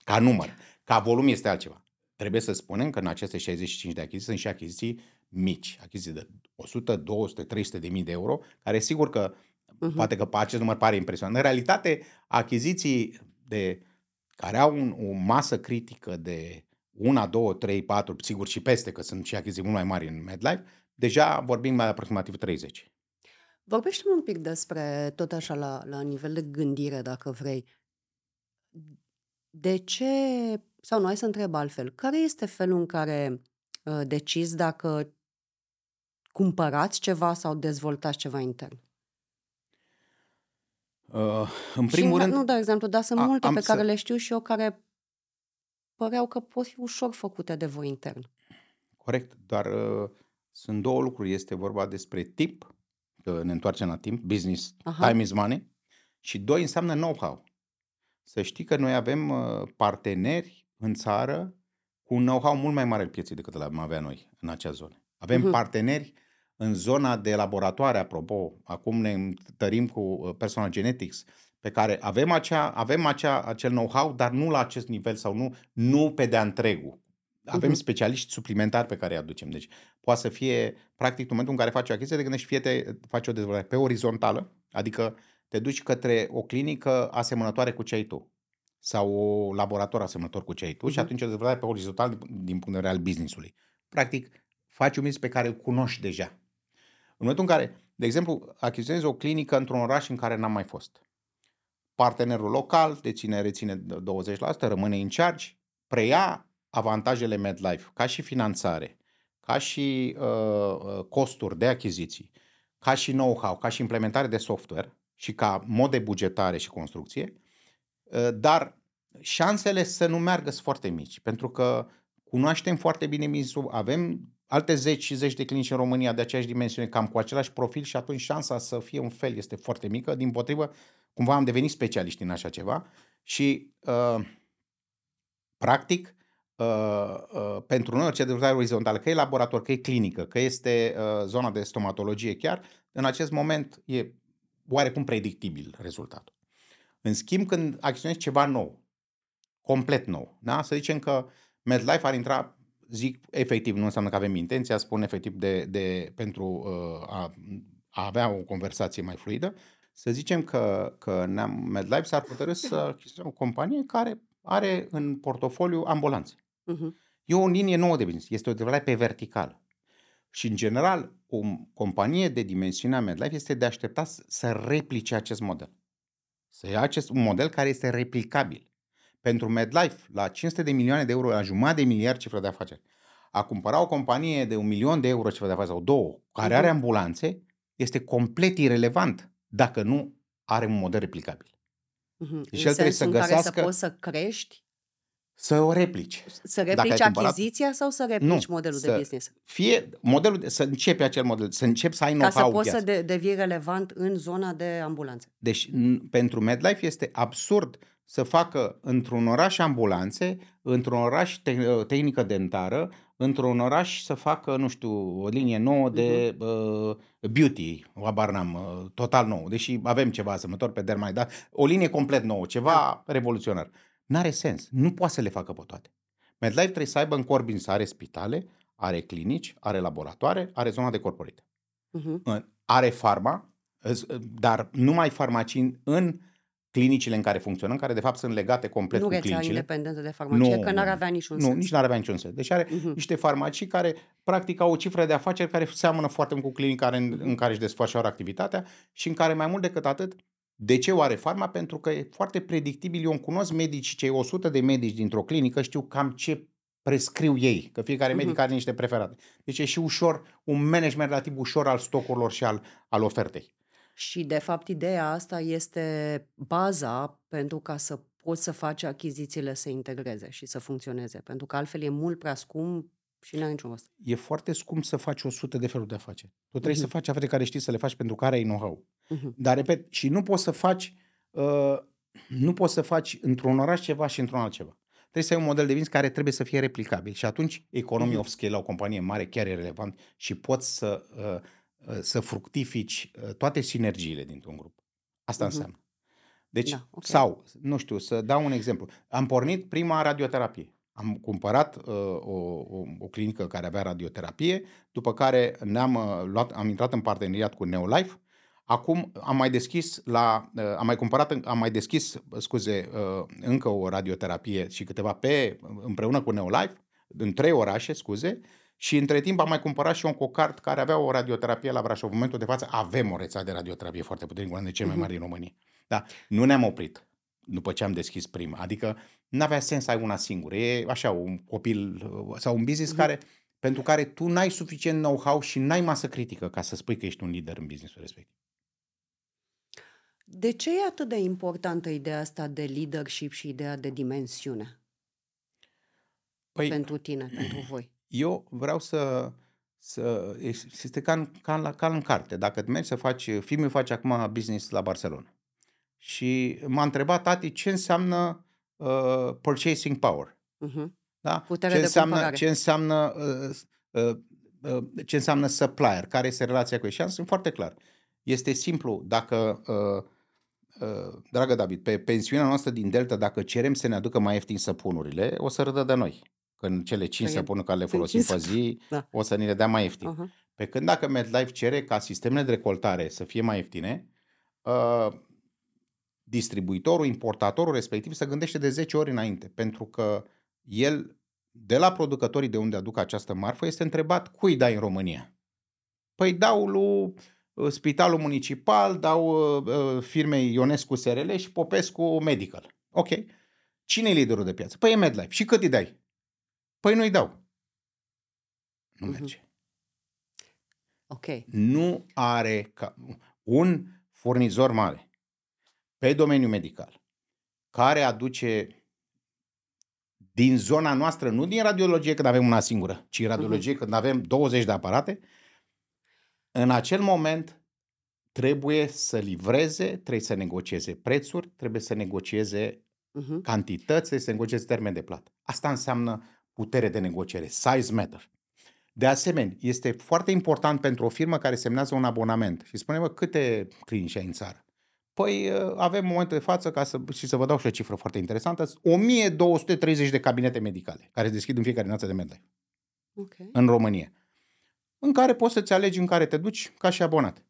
Ca număr. Ca volum este altceva. Trebuie să spunem că în aceste 65 de achiziții sunt și achiziții mici, achiziții de 100, 200, 300 de mii de euro, care sigur că Mhm. poate că pe acest număr pare impresionant. În realitate, achiziții de, care au un, o masă critică de 1, 2, 3, 4, sigur și peste, că sunt și achiziții mult mai mari în MedLife, deja vorbim mai aproximativ 30. Vorbește-mi un pic despre, tot așa la, la nivel de gândire, dacă vrei. De ce, sau nu, hai să întreb altfel, care este felul în care uh, decizi dacă cumpărați ceva sau dezvoltați ceva intern? Uh, în Și primul nu, rând, nu dau exemplu, dar sunt a- multe am pe să- care le știu și eu care păreau că pot fi ușor făcute de voi intern. corect, dar uh, sunt două lucruri. Este vorba despre tip, că ne întoarcem la timp, business, Aha. time is money, și doi înseamnă know-how. Să știi că noi avem uh, parteneri în țară cu un know-how mult mai mare al pieței decât îl am avea noi în acea zonă. Avem Mhm. parteneri în zona de laboratoare, apropo, acum ne întărim cu uh, personal genetics, pe care avem, acea, avem acea, acel know-how, dar nu la acest nivel sau nu, nu pe de-a întregul. Avem Mhm. specialiști suplimentari pe care îi aducem. Deci poate să fie, practic, în momentul în care faci o achiziție, te gândești fie te faci o dezvoltare pe orizontală, adică te duci către o clinică asemănătoare cu ce ai tu sau o laborator asemănător cu ce ai tu și Mhm. atunci o dezvoltare pe orizontal din, din punct de vedere al business-ului. Practic, faci un business pe care îl cunoști deja. În momentul în care, de exemplu, achiziționezi o clinică într-un oraș în care n-am mai fost. Partenerul local deține, reține 20%, rămâne în charge, preia avantajele MedLife, ca și finanțare, ca și uh, uh, costuri de achiziții, ca și know-how, ca și implementare de software și ca mod de bugetare și construcție, uh, dar șansele să nu meargă sunt foarte mici, pentru că cunoaștem foarte bine business avem alte zeci și zeci de clinici în România de aceeași dimensiune, cam cu același profil și atunci șansa să fie un fel este foarte mică. Din potrivă, cumva am devenit specialiști în așa ceva și uh, practic uh, uh, pentru noi orice dezvoltare orizontală, că e laborator, că e clinică, că este uh, zona de stomatologie chiar, în acest moment e oarecum predictibil rezultatul. În schimb, când acționezi ceva nou, complet nou, da? să zicem că MedLife ar intra, zic efectiv, nu înseamnă că avem intenția, spun efectiv de, de pentru uh, a, a avea o conversație mai fluidă, să zicem că, că ne-am, MedLife s-ar hotărâ să achiziționăm o companie care are în portofoliu ambulanțe. Mhm. E o linie nouă de business, este o dezvoltare pe vertical. Și, în general, o companie de dimensiunea MedLife este de așteptat să- să replice acest model. Să ia acest un model care este replicabil. Pentru MedLife, la 500 de milioane de euro, la jumătate de miliard cifră de afaceri, a cumpăra o companie de un milion de euro cifră de afaceri sau două, care are Mhm. ambulanțe, este complet irelevant dacă nu are un model replicabil. Mhm. Deci în el trebuie sensul să în care să găsească- poți să crești, Să o replici. să ai replici cumpărat- achiziția sau să replici modelul de să- business? Fie modelul, de- să începi acel model, să începi să ai Ca să know-how poți piață. să de, devii relevant în zona de ambulanțe. Deci, n- pentru MedLife este absurd să facă într-un oraș ambulanțe, într-un oraș te- tehnică dentară, într-un oraș să facă, nu știu, o linie nouă de uh, beauty, habar n-am, uh, total nou, deși avem ceva asemănător pe Dermai, dar o linie complet nouă, ceva revoluționar. N-are sens. Nu poate să le facă pe toate. MedLife trebuie să aibă în core business, are spitale, are clinici, are laboratoare, are zona de corporate. Uh-huh. Are farma, dar numai farmacii în clinicile în care funcționăm, care de fapt sunt legate complet nu cu rețea clinicile. independentă de farmacie, Nu, că n-ar nu, avea niciun Nu, sens. nici n-ar avea niciun sens. Deci are Mhm. niște farmacii care practic au o cifră de afaceri care seamănă foarte mult cu clinica în, Mhm. în care își desfășoară activitatea și în care mai mult decât atât, de ce o are farma? Pentru că e foarte predictibil. Eu îmi cunosc medici, cei 100 de medici dintr-o clinică, știu cam ce prescriu ei, că fiecare Mhm. medic are niște preferate. Deci e și ușor, un management relativ ușor al stocurilor și al, al ofertei. Și, de fapt, ideea asta este baza pentru ca să poți să faci achizițiile să integreze și să funcționeze. Pentru că altfel e mult prea scump și n-are niciun rost. E foarte scump să faci 100 de feluri de afaceri. Tu trebuie să Mhm. faci afaceri care știi să le faci pentru care ai know-how. Mhm. Dar, repet, și nu poți să faci, uh, nu poți să faci într-un oraș ceva și într-un altceva. Trebuie să ai un model de business care trebuie să fie replicabil și atunci economia Mhm. of scale la o companie mare chiar e relevant și poți să, uh, uh, să fructifici uh, toate sinergiile dintr-un grup. Asta Mhm. înseamnă. Deci, Da, ok. sau, nu știu, să dau un exemplu. Am pornit prima radioterapie. Am cumpărat uh, o, o, o clinică care avea radioterapie, după care ne-am uh, luat, am intrat în parteneriat cu Neolife. Acum am mai deschis la, uh, am mai cumpărat, am mai deschis, scuze, uh, încă o radioterapie și câteva pe împreună cu Neolife în trei orașe, scuze, și între timp am mai cumpărat și un cocard care avea o radioterapie la Brașov. În momentul de față avem o rețea de radioterapie foarte puternică, una de cele mai Mhm. mari în România. Da, nu ne-am oprit după ce am deschis prima. Adică nu avea sens să ai una singură. E așa, un copil uh, sau un business Mhm. care, pentru care tu n-ai suficient know-how și n-ai masă critică ca să spui că ești un lider în businessul respectiv. De ce e atât de importantă ideea asta de leadership și ideea de dimensiune Păi, pentru tine, pentru voi? <clears throat> eu vreau să, să este ca în, ca, la, ca în carte. Dacă îți mergi să faci, filmul face acum business la Barcelona. Și m-a întrebat tati ce înseamnă uh, purchasing power. Mhm. Da? Putere ce de înseamnă, cumpărare. ce înseamnă uh, uh, uh, ce înseamnă supplier, care este relația cu ei. Și am sunt foarte clar. Este simplu, dacă, uh, uh, dragă David, pe pensiunea noastră din Delta, dacă cerem să ne aducă mai ieftin săpunurile, o să râdă de noi. Când cele 5 Că e- săpunuri care le sunt folosim cinci pe zi, Da. o să ni le dea mai ieftin. Aha. Pe când dacă MedLife cere ca sistemele de recoltare să fie mai ieftine, uh, distribuitorul, importatorul respectiv se gândește de 10 ori înainte, pentru că el, de la producătorii de unde aduc această marfă, este întrebat cui dai în România. Păi dau lui uh, Spitalul Municipal, dau uh, uh, firmei Ionescu SRL și Popescu Medical. Ok. Cine e liderul de piață? Păi e MedLife. Și cât îi dai? Păi nu-i dau. Nu Mhm. merge. Ok. nu are ca, un furnizor mare pe domeniul medical care aduce din zona noastră, nu din radiologie când avem una singură, ci radiologie când avem 20 de aparate, în acel moment trebuie să livreze, trebuie să negocieze prețuri, trebuie să negocieze Mhm. cantități, trebuie să negocieze termen de plată. Asta înseamnă putere de negociere, size matter. De asemenea, este foarte important pentru o firmă care semnează un abonament și spune, mă, câte clinici ai în țară? Păi uh, avem în momentul de față, ca să, și să vă dau și o cifră foarte interesantă, 1230 de cabinete medicale care se deschid în fiecare dimineață de MedLife Ok. în România, în care poți să-ți alegi în care te duci ca și abonat.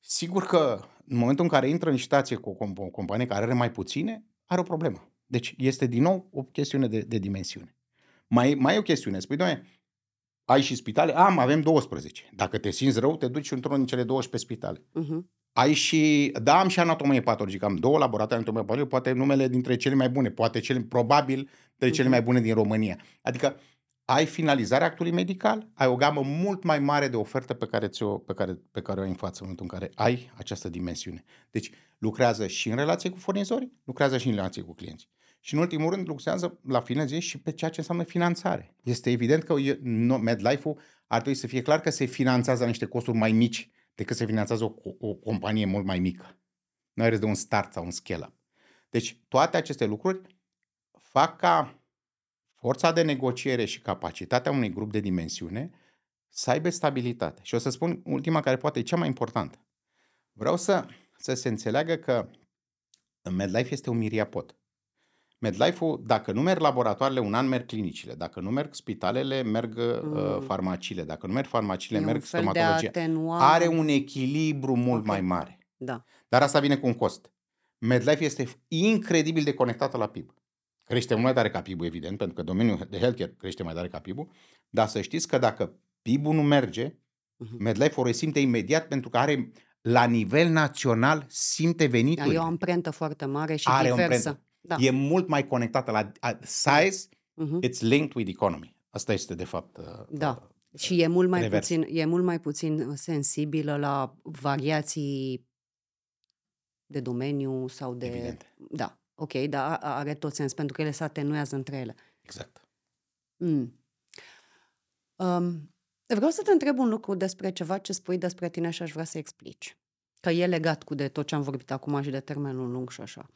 Sigur că în momentul în care intră în situație cu o, comp- o companie care are mai puține, are o problemă. Deci este din nou o chestiune de, de dimensiune. Mai, mai e o chestiune. Spui, doamne, ai și spitale? Am, avem 12. Dacă te simți rău, te duci într-unul din cele 12 spitale. Mhm. Ai și, da, am și anatomie patologică, am două laboratoare de anatomie patologică, poate numele dintre cele mai bune, poate cele, probabil dintre cele Mhm. mai bune din România. Adică ai finalizarea actului medical, ai o gamă mult mai mare de ofertă pe care, ți-o, pe care, pe care o ai în față în momentul în care ai această dimensiune. Deci lucrează și în relație cu furnizorii, lucrează și în relație cu clienții. Și în ultimul rând lucrează la finele și pe ceea ce înseamnă finanțare. Este evident că e- no, MedLife-ul ar trebui să fie clar că se finanțează la niște costuri mai mici decât se finanțează o, o companie mult mai mică. Nu ai de un start sau un scale-up. Deci toate aceste lucruri fac ca forța de negociere și capacitatea unui grup de dimensiune să aibă stabilitate. Și o să spun ultima care poate e cea mai importantă. Vreau să, să se înțeleagă că MedLife este un miriapod. MedLife-ul, dacă nu merg laboratoarele, un an merg clinicile. Dacă nu merg spitalele, merg uh, Mm. farmaciile. Dacă nu merg farmaciile, E un merg fel de stomatologia. atenuare. Are un echilibru mult Ok. mai mare. Da. Dar asta vine cu un cost. MedLife este incredibil de conectată la PIB. Crește mult mai tare ca PIB-ul, evident, pentru că domeniul de healthcare crește mai tare ca PIB-ul, dar să știți că dacă PIB-ul nu merge, Mhm. MedLife o resimte imediat pentru că are la nivel național simte E veniturile. o amprentă foarte mare și Are o diversă. amprentă. Da. E mult mai conectată la a, size, Mhm. it's linked with economy. Asta este de fapt uh, Da. Și e mult mai revers. puțin, e mult mai puțin sensibilă la variații de domeniu sau de... Evident. Da, ok, dar a- are tot sens, pentru că ele se atenuează între ele. Exact. Mm. Um, vreau să te întreb un lucru despre ceva ce spui despre tine și aș vrea să explici. Că e legat cu de tot ce am vorbit acum și de termenul lung și așa.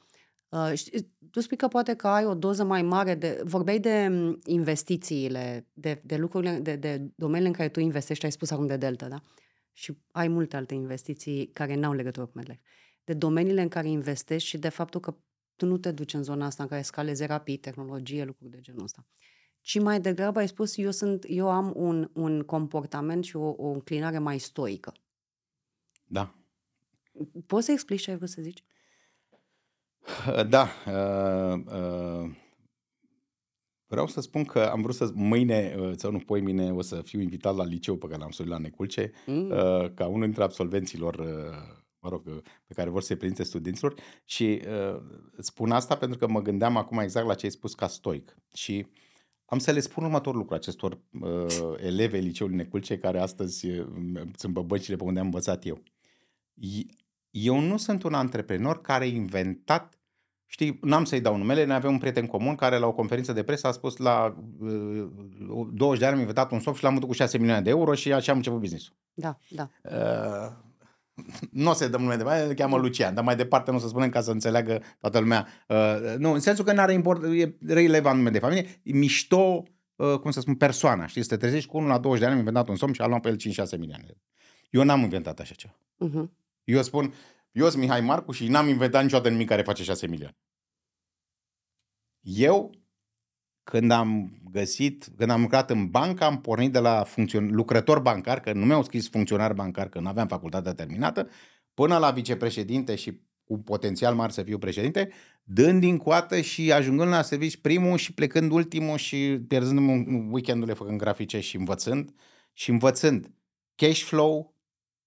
Uh, știi, tu spui că poate că ai o doză mai mare de... Vorbeai de mm, investițiile, de, de lucrurile, de, de domeniile în care tu investești, ai spus acum de Delta, da? Și ai multe alte investiții care n-au legătură cu MedLife. De domeniile în care investești și de faptul că tu nu te duci în zona asta în care scalezi rapid, tehnologie, lucruri de genul ăsta ci mai degrabă ai spus, eu, sunt, eu am un, un comportament și o, o înclinare mai stoică. Da. Poți să explici ce ai vrut să zici? Da. Uh, uh, vreau să spun că am vrut să mâine uh, sau nu poi mine o să fiu invitat la liceu pe care l-am studiat la Neculce Mm. uh, ca unul dintre absolvenților uh, mă rog, uh, pe care vor să se prezinte studenților și uh, spun asta pentru că mă gândeam acum exact la ce ai spus ca stoic și am să le spun următorul lucru acestor uh, elevi ai liceului Neculce care astăzi uh, sunt pe băncile pe unde am învățat eu. I- Eu nu sunt un antreprenor care a inventat Știi, n-am să-i dau numele, ne avem un prieten comun care la o conferință de presă a spus la uh, 20 de ani am inventat un soft și l-am vândut cu 6 milioane de euro și așa am început business-ul. Da, da. Uh, <laughs> nu o să dăm nume de mai, îl cheamă Lucian, dar mai departe nu o să spunem ca să înțeleagă toată lumea. Uh, nu, în sensul că nu are import, e relevant nume de familie, e mișto, uh, cum să spun, persoana. Știi, să te trezești cu unul la 20 de ani, am inventat un somn și a luat pe el 5-6 milioane. Eu n-am inventat așa ceva. Uh-huh. Eu spun, eu sunt Mihai Marcu și n-am inventat niciodată nimic care face 6 milioane. Eu, când am găsit, când am lucrat în bancă, am pornit de la funcțion- lucrător bancar, că nu mi-au scris funcționar bancar, că nu aveam facultatea terminată, până la vicepreședinte și cu potențial mare să fiu președinte, dând din coată și ajungând la servici primul și plecând ultimul și pierzându-mi weekendurile făcând grafice și învățând și învățând cash flow,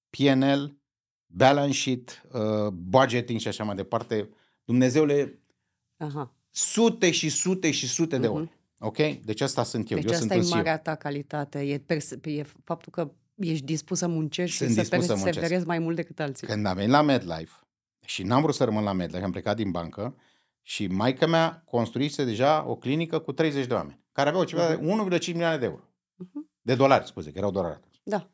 P&L, balance sheet, uh, budgeting și așa mai departe. Dumnezeule, Aha. Sute și sute și sute de Mhm. ori. Ok? Deci asta sunt eu. Deci eu asta sunt e un CEO. marea ta calitate. E, perse- e faptul că ești dispus să muncești Sunt și să dispus să muncesc. perseverezi mai mult decât alții. Când am venit la MedLife și n-am vrut să rămân la MedLife, am plecat din bancă și maica mea construise deja o clinică cu 30 de oameni, care aveau ceva de 1,5 milioane de euro. Mhm. De dolari, scuze, că erau dolari atunci. Da.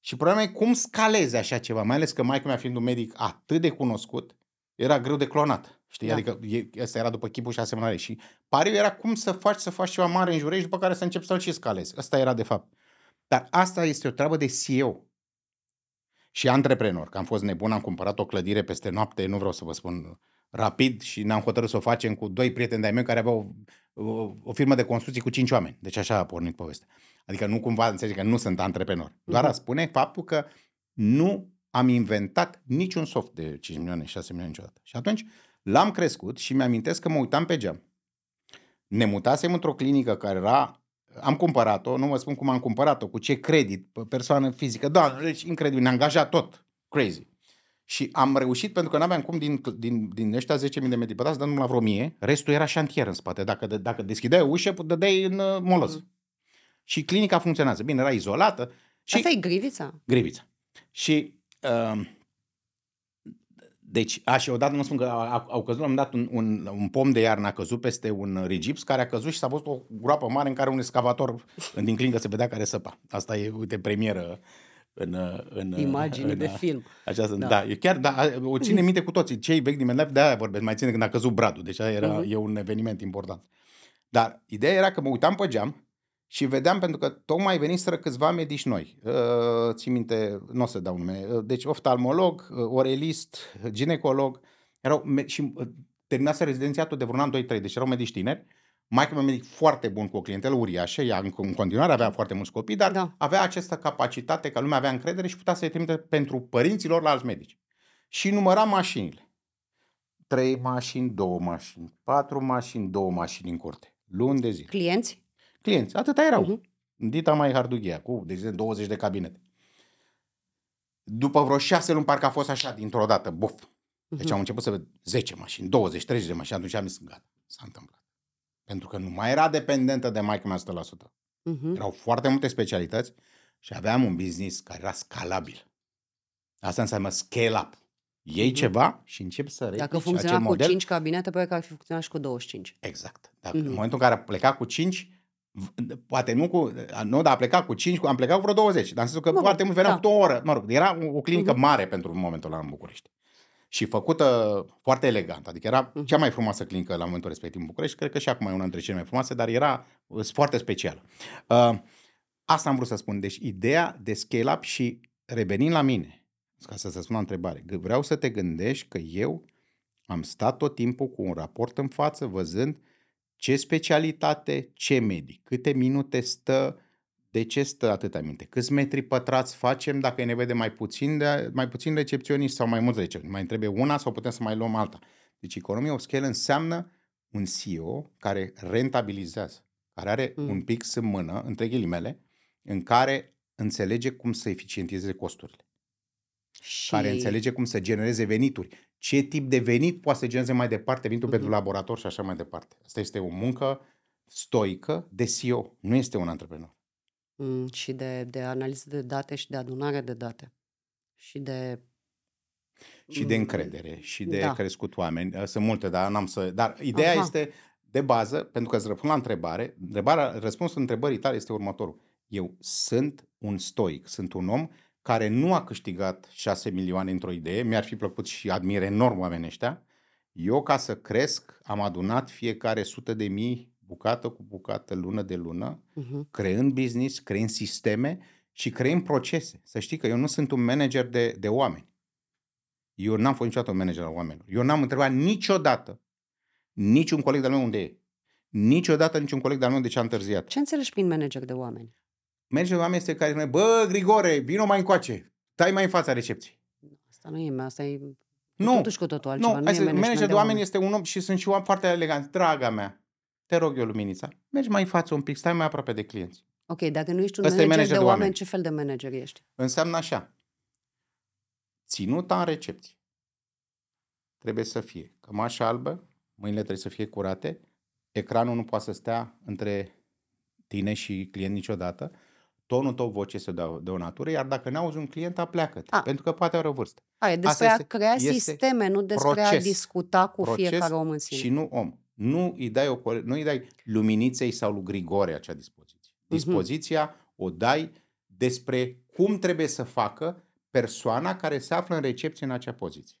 Și problema e cum scalezi așa ceva, mai ales că maica mea fiind un medic atât de cunoscut, era greu de clonat. Știi? Da. Adică e, asta era după chipul și asemănare. Și pariu era cum să faci să faci ceva mare în jurești după care să începi să-l și scalezi. Asta era de fapt. Dar asta este o treabă de CEO. Și antreprenor, că am fost nebun, am cumpărat o clădire peste noapte, nu vreau să vă spun rapid și ne-am hotărât să o facem cu doi prieteni de-ai mei care aveau o, o firmă de construcții cu cinci oameni. Deci așa a pornit povestea. Adică nu cumva înțelegi că nu sunt antreprenor. Doar a Mhm. spune faptul că nu am inventat niciun soft de 5 milioane, 6 milioane niciodată. Și atunci l-am crescut și mi-amintesc că mă uitam pe geam. Ne mutasem într-o clinică care era am cumpărat-o, nu vă spun cum am cumpărat-o, cu ce credit, pe persoană fizică. Da, deci incredibil, ne-a angajat tot. Crazy. Și am reușit pentru că nu aveam cum din, din, din ăștia 10.000 de metri pătrați, dăm la vreo 1000, restul era șantier în spate. Dacă, dacă deschideai o ușă, dădeai în uh, moloz. Mhm. Și clinica funcționează. Bine, era izolată. Și Asta e grivița? Grivița. Și uh, deci, a, și odată nu spun că au, au căzut, am dat un, un, un pom de iarnă a căzut peste un rigips care a căzut și s-a văzut o groapă mare în care un excavator din clinică se vedea care săpa. Asta e, uite, premieră în, în Imagini în, de film. Aceasta, Da. da. da, e chiar, da, o ține minte cu toții. Cei vechi din MedLife de aia vorbesc, mai ține când a căzut bradul. Deci aia era, Mhm. e un eveniment important. Dar ideea era că mă uitam pe geam și vedeam, pentru că tocmai veniseră câțiva medici noi. Uh, țin minte, nu o să dau nume. Uh, Deci oftalmolog, uh, orelist, ginecolog. Erau me- și uh, terminase rezidențiatul de vreun an, 2-3, deci erau medici tineri. Maica mea medic foarte bun cu o clientelă uriașă, ea în, în continuare avea foarte mulți copii, dar Da. avea această capacitate că lumea avea încredere și putea să-i trimite pentru părinților la alți medici. Și număra mașinile. Trei mașini, două mașini, patru mașini, două mașini în curte. Luni de zile. Clienți? Clienți, atâta erau. Mhm. Dita mai Hardughia, cu, de exemplu, 20 de cabinete. După vreo șase luni, parcă a fost așa, dintr-o dată, buf. Deci Mhm. am început să văd 10 mașini, 20, 30 de mașini. Atunci am zis, gata, s-a întâmplat. Pentru că nu mai era dependentă de maică mea 100%. Mhm. Erau foarte multe specialități și aveam un business care era scalabil. Asta înseamnă scale up. Iei Mhm. ceva și începi să replici Dacă acel funcționa cu model. 5 cabinete, probabil că ar fi funcționat și cu 25. Exact. Dacă, Mhm. În momentul în care a plecat cu 5, poate nu cu, nu, dar a plecat cu 5, am plecat cu vreo 20. Dar în sensul că Bun, foarte mult veneau da. cu o oră. Mă rog, era o clinică Mhm. mare pentru momentul ăla în București. Și făcută foarte elegant. Adică era Mhm. cea mai frumoasă clinică la momentul respectiv în București. Cred că și acum e una dintre cele mai frumoase, dar era uh, foarte specială. Uh, asta am vrut să spun. Deci ideea de scale-up și revenind la mine, ca să se spun la întrebare, g- vreau să te gândești că eu am stat tot timpul cu un raport în față, văzând ce specialitate, ce medic, câte minute stă, de ce stă atâta minte, câți metri pătrați facem, dacă e nevoie de mai puțin, de, mai puțin recepționiști sau mai mulți recepționiști. Mai trebuie una sau putem să mai luăm alta. Deci economia of scale înseamnă un CEO care rentabilizează, care are Mm. un pix în mână, între ghilimele, în care înțelege cum să eficientizeze costurile Și... care înțelege cum să genereze venituri. Ce tip de venit poate să genereze mai departe venitul Mhm. pentru laborator și așa mai departe. Asta este o muncă stoică de CEO. Nu este un antreprenor. Mm, și de, de analiză de date și de adunare de date. Și de... Și de Mm, încredere și de Da. crescut oameni. Sunt multe, dar n-am să... Dar ideea Aha. este de bază, pentru că îți răspund la întrebare, întrebarea, răspunsul întrebării tale este următorul. Eu sunt un stoic, sunt un om care nu a câștigat 6 milioane într-o idee, mi-ar fi plăcut și admir enorm oamenii ăștia. Eu, ca să cresc, am adunat fiecare sută de mii, bucată cu bucată, lună de lună, Mhm. creând business, creând sisteme și creând procese. Să știi că eu nu sunt un manager de, de oameni. Eu n-am fost niciodată un manager al oamenilor. Eu n-am întrebat niciodată niciun coleg de-al meu unde e. Niciodată niciun coleg de-al meu de ce a întârziat. Ce înțelegi prin manager de oameni? Manager de oameni este care spune, bă, Grigore, vino mai încoace, stai mai în fața recepției. Asta nu e, asta e Nu, totuși cu totul altceva. nu, Nu, hai e să, management manager de de oameni este un om și sunt și oameni foarte eleganți. Draga mea, te rog eu, Luminița, mergi mai în față un pic, stai mai aproape de clienți. Ok, dacă nu ești un Ăsta e manager, manager de de oameni, oameni. ce fel de manager ești? Înseamnă așa, ținuta în recepție trebuie să fie cămașa albă, mâinile trebuie să fie curate, ecranul nu poate să stea între tine și client niciodată, tonul tău voce să de o, de o natură, iar dacă n-auzi un client, apleacă A. pentru că poate are o vârstă. A, e despre este- a crea este sisteme, nu despre a proces. discuta cu Proces fiecare om în sine. Și nu om. Nu îi dai, o, cole- nu îi dai luminiței sau lui Grigore acea dispoziție. Mhm. Dispoziția o dai despre cum trebuie să facă persoana care se află în recepție în acea poziție.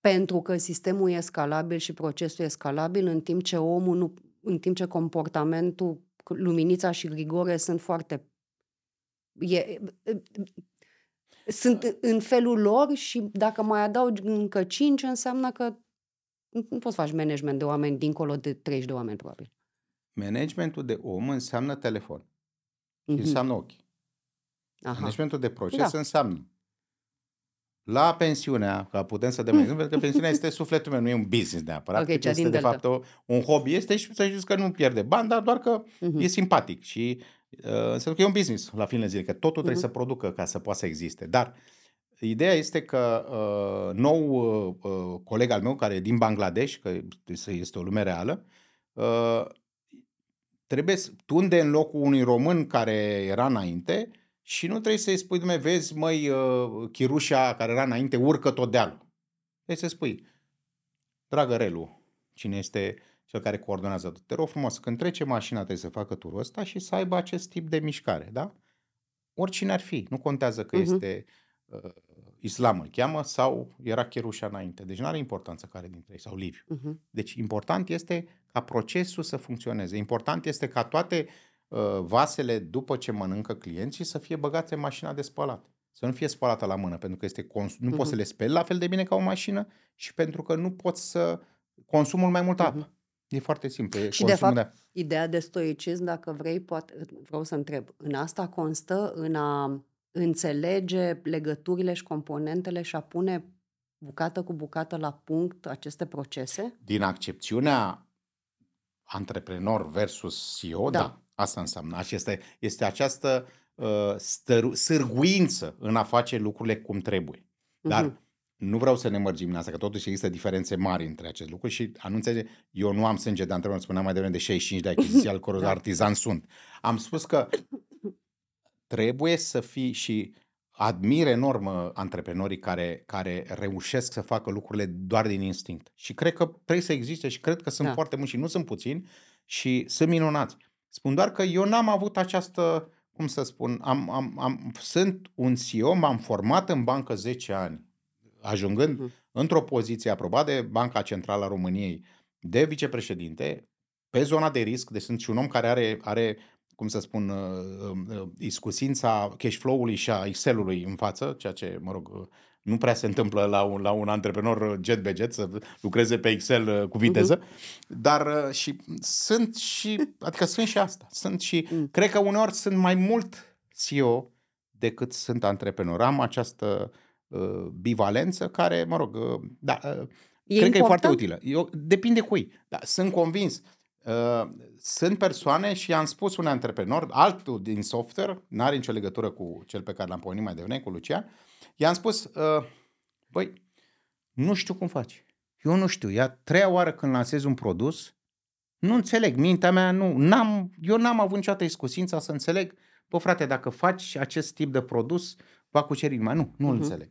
Pentru că sistemul e scalabil și procesul e scalabil, în timp ce omul nu, în timp ce comportamentul, luminița și Grigore sunt foarte e, sunt în felul lor și dacă mai adaugi încă 5, înseamnă că nu nu poți să faci management de oameni dincolo de 30 de oameni, probabil. Managementul de om înseamnă telefon. Și Mhm. înseamnă ochi. Aha. Managementul de proces Da. da. înseamnă la pensiunea, ca putem să dăm exemplu, pentru că pensiunea este sufletul meu, nu e un business neapărat. Ok, cât cea este din de Delta. fapt o, un hobby. Este și să știți că nu pierde bani, dar doar că Mhm. e simpatic și uh, înseamnă că e un business la finele zilei, că totul trebuie Mhm. să producă ca să poată să existe. Dar ideea este că uh, nou uh, uh, coleg al meu, care e din Bangladesh, că este- este o lume reală, uh, trebuie să, tu unde în locul unui român care era înainte și nu trebuie să-i spui, dumne, vezi, măi, uh, chirușa care era înainte urcă tot dealul. Trebuie să spui, dragă Relu, cine este cel care coordonează tot. Te rog frumos, când trece mașina trebuie să facă turul ăsta și să aibă acest tip de mișcare, da? Oricine ar fi, nu contează că Mhm. este uh, islam îl cheamă sau era chirușa înainte. Deci nu are importanță care dintre ei, sau Liviu. Mhm. Deci important este ca procesul să funcționeze. Important este ca toate uh, vasele după ce mănâncă clienții să fie băgate în mașina de spălat. Să nu fie spălată la mână, pentru că este cons- nu Mhm. poți să le speli la fel de bine ca o mașină și pentru că nu poți să consumul mai mult apă. Mhm. E foarte simplu. E Și de consumul fapt, ideea de stoicism, dacă vrei, poate, vreau să întreb, în asta constă în a înțelege legăturile și componentele și a pune bucată cu bucată la punct aceste procese? din accepțiunea antreprenor versus CEO, da, Da. da asta înseamnă. Acesta, este această uh, stăru, sârguință în a face lucrurile cum trebuie. Dar Mhm. Nu vreau să ne mărgim în asta, că totuși există diferențe mari între acest lucru și a nu înțelege, eu nu am sânge de antreprenor, spuneam mai devreme de 65 de achiziții, al căror Da. artizan sunt. Am spus că trebuie să fii și admir enorm uh, antreprenorii care, care reușesc să facă lucrurile doar din instinct. Și cred că trebuie să existe și cred că sunt Da. foarte mulți și nu sunt puțini și sunt minunați. Spun doar că eu n-am avut această, cum să spun, am, am, am, sunt un CEO, m-am format în bancă 10 ani, ajungând Mhm. într-o poziție aprobat de Banca Centrală a României de vicepreședinte pe zona de risc, deci sunt și un om care are, are cum să spun, uh, uh, iscusința cash flow-ului și a Excel-ului în față, ceea ce, mă rog, uh, nu prea se întâmplă la un, la un antreprenor jet be jet să lucreze pe Excel uh, cu viteză, dar uh, și sunt și, adică sunt și asta, sunt și, Mm. cred că uneori sunt mai mult CEO decât sunt antreprenor. Am această uh, bivalență care, mă rog, uh, da, uh, E cred că e foarte important? utilă. Eu, depinde cui. Da, sunt convins. Uh, sunt persoane și am spus un antreprenor, altul din software, nu are nicio legătură cu cel pe care l-am pomenit mai devreme, cu Lucian, i-am spus, uh, băi, nu știu cum faci. Eu nu știu. E a treia oară când lansez un produs, nu înțeleg. Mintea mea nu. N-am, eu n-am avut niciodată iscusința să înțeleg, bă frate, dacă faci acest tip de produs, va cuceri mai. Nu, nu-l Mhm. înțeleg.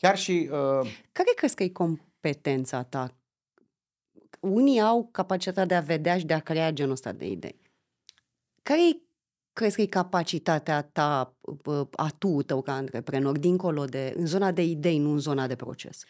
Chiar și uh, Care crezi că e competența ta? Unii au capacitatea de a vedea și de a crea genul ăsta de idei. Care e, crezi că e capacitatea ta, p- atu tău ca antreprenor, dincolo de, în zona de idei, nu în zona de proces?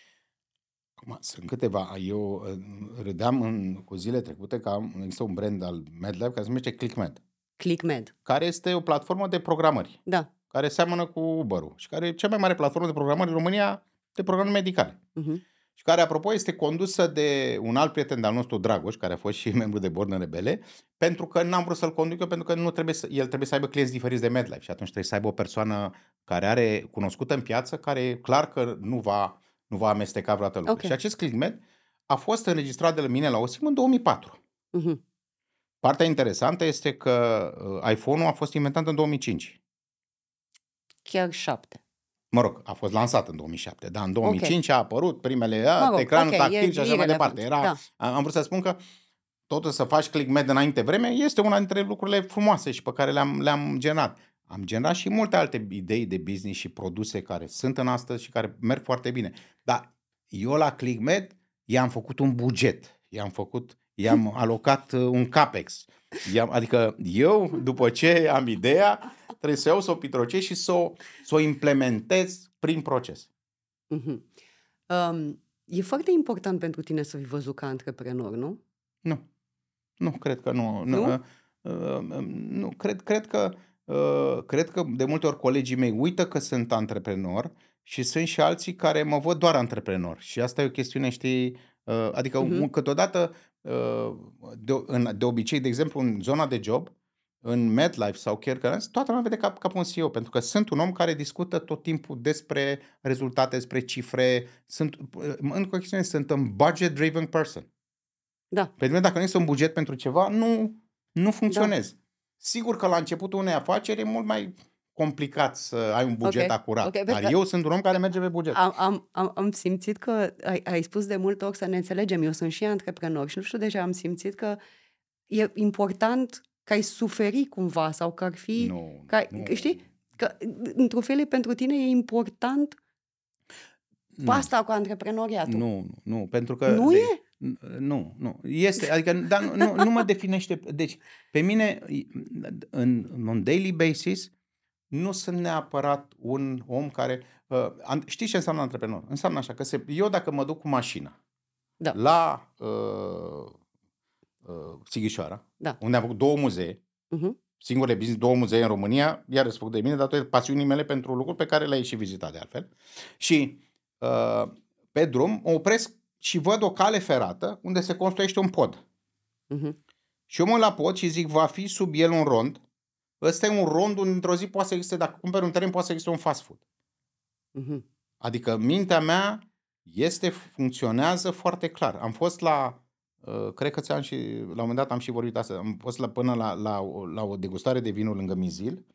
Acum, sunt câteva. Eu uh, râdeam în, cu zile trecute că am, există un brand al MedLab care se numește ClickMed, ClickMed. care este o platformă de programări, Da. Care seamănă cu Uber-ul și care e cea mai mare platformă de programări în România de programări medicale. Mhm. Și care, apropo, este condusă de un alt prieten de-al nostru, Dragoș, care a fost și <laughs> membru de board în Rebele, pentru că n-am vrut să-l conduc eu, pentru că nu trebuie să, el trebuie să aibă clienți diferiți de MedLife și atunci trebuie să aibă o persoană care are cunoscută în piață, care e clar că nu va, nu va amesteca vreodată lucruri. Ok. Și acest ClickMed a fost înregistrat de la mine la OSIM în 2004. Mhm. Partea interesantă este că uh, iPhone-ul a fost inventat în 2005. Chiar șapte. Mă rog, a fost lansat în 2007, dar în 2005 a apărut primele, a, Mă rog, ecranul ok, tactil e și așa mai irelevant. departe. Era, Da. am am vrut să spun că totul să faci ClickMed înainte vreme este una dintre lucrurile frumoase și pe care le-am, le-am generat. Am generat și multe alte idei de business și produse care sunt în astăzi și care merg foarte bine. Dar eu la ClickMed i-am făcut un buget, i-am făcut, i-am alocat uh, un CAPEX. I-am, adică eu, după ce am ideea, trebuie să iau să o pitrocesc și să o, să o implementez prin proces. Mhm. Um, e foarte important pentru tine să fii văzut ca antreprenor, nu? Nu. Nu, cred că nu. Nu? Nu, uh, uh, nu cred, cred că uh, cred că de multe ori colegii mei uită că sunt antreprenor și sunt și alții care mă văd doar antreprenor. Și asta e o chestiune, știi, uh, adică Mhm. uh-huh. câteodată uh, de, în, de obicei, de exemplu, în zona de job, în MedLife sau Care Currents, toată lumea vede ca, ca pe un CEO, pentru că sunt un om care discută tot timpul despre rezultate, despre cifre. Sunt, uh, în chestiune, sunt un budget-driven person. Da. Pentru mine, dacă nu este un buget pentru ceva, nu, nu funcționez. Sigur că la începutul unei afaceri e mult mai complicat să ai un buget Ok, acurat. ok, pentru Dar că- eu sunt un om care merge pe buget. Am, am, am, am simțit că ai, ai spus de multe ori să ne înțelegem. Eu sunt și antreprenor și nu știu de ce am simțit că e important că ai suferi cumva sau că ar fi... nu, Că, nu, Știi? Că, într-un fel, pentru tine e important nu, asta cu antreprenoriatul. nu, nu, nu, pentru că... Nu de, e? Nu, nu. Este, adică, dar nu, nu, nu mă definește. Deci, pe mine, în, în daily basis, nu sunt neapărat un om care... Uh, an- știi ce înseamnă antreprenor? Înseamnă așa, că se, eu dacă mă duc cu mașina Da. la uh, uh, Sighișoara, Da. unde am făcut două muzee, Mhm. singurele business, două muzee în România, iar sunt făcut de mine, datorită pasiunii mele pentru lucruri pe care le-ai și vizitat de altfel. Și uh, pe drum mă opresc și văd o cale ferată unde se construiește un pod. Mhm. Și eu mă uit la pod și zic, va fi sub el un rond. Ăsta e un rond unde într-o zi poate să existe, dacă cumperi un teren, poate să existe un fast food. Mhm. Adică mintea mea este, funcționează foarte clar. Am fost la, uh, cred că ți-am și, la un moment dat am și vorbit asta, am fost la, până la, la, o- la o degustare de vinuri lângă Mizil,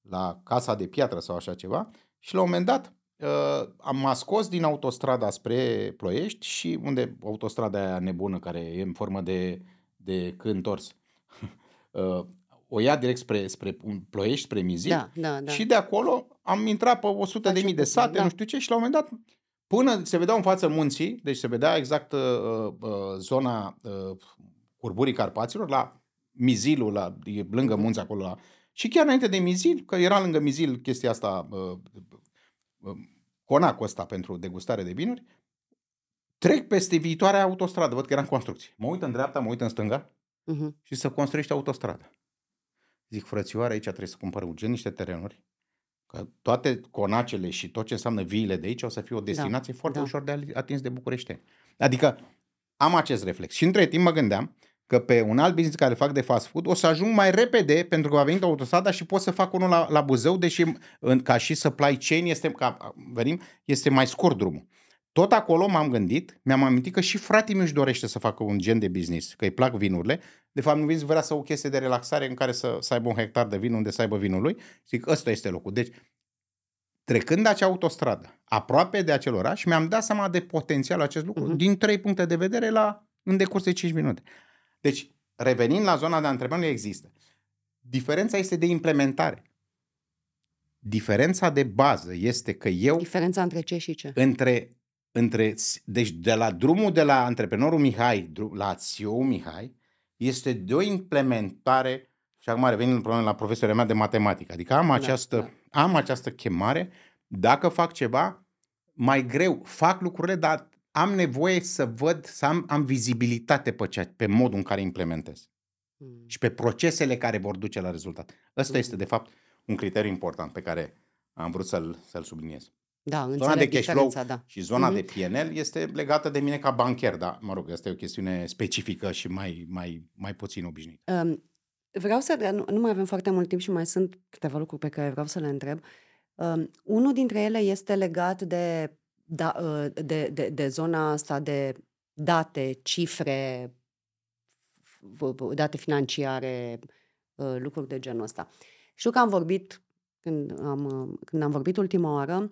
la Casa de Piatră sau așa ceva, și la un moment dat uh, am m-a scos din autostrada spre Ploiești și unde autostrada aia nebună care e în formă de, de C întors. <laughs> uh, o ia direct spre, spre Ploiești, spre Mizil Da, da, da. și de acolo am intrat pe 100 de Faci mii un de puțin, sate, da. nu știu ce, și la un moment dat, până se vedeau în față munții, deci se vedea exact uh, uh, zona uh, curburii Carpaților, la Mizilul, la, e lângă Mhm. munți acolo, la, și chiar înainte de Mizil, că era lângă Mizil chestia asta, uh, uh, conacul ăsta pentru degustare de vinuri, trec peste viitoarea autostradă, văd că era în construcție. Mă uit în dreapta, mă uit în stânga, Mhm. și să construiești autostradă. Zic, frățioare, aici trebuie să cumpăr urgent niște terenuri, că toate conacele și tot ce înseamnă viile de aici o să fie o destinație foarte da. ușor de ali- atins de bucureșteni. Adică am acest reflex. Și între timp mă gândeam că pe un alt business care fac de fast food o să ajung mai repede pentru că va veni autostrada și pot să fac unul la, la Buzău, deși în, ca și supply chain este, ca, venim, este mai scurt drumul. Tot acolo m-am gândit, mi-am amintit că și fratele meu își dorește să facă un gen de business, că îi plac vinurile. De fapt, nu vrea să o chestie de relaxare în care să, să aibă un hectar de vin unde să aibă vinul lui. Zic, ăsta este locul. Deci, trecând acea autostradă, aproape de acel oraș, mi-am dat seama de potențialul acest lucru Mhm. din trei puncte de vedere la în decurs de 5 minute. Deci, revenind la zona de antreprenori, există. Diferența este de implementare. Diferența de bază este că eu Diferența între ce și ce? între, între deci de la drumul de la antreprenorul Mihai dru- la CEO Mihai este de o implementare și acum revenim la, la profesoria mea de matematică. Adică am această, am această chemare, dacă fac ceva, mai greu, fac lucrurile, dar am nevoie să văd, să am, am vizibilitate pe, cea, pe modul în care implementez Mm. și pe procesele care vor duce la rezultat. Ăsta Mhm. este, de fapt, un criteriu important pe care am vrut să-l, să-l subliniez. Da, Zona înțeleg de cash flow diferența, da. și zona Mhm. de PNL este legată de mine ca bancher, dar, mă rog, asta e o chestiune specifică și mai, mai, mai puțin obișnuită. Um, vreau să, nu, nu mai avem foarte mult timp și mai sunt câteva lucruri pe care vreau să le întreb. Um, unul dintre ele este legat de, da, uh, de, de, de zona asta de date, cifre, v- v- date financiare, uh, lucruri de genul ăsta. Știu că am vorbit, când am, uh, când am vorbit ultima oară,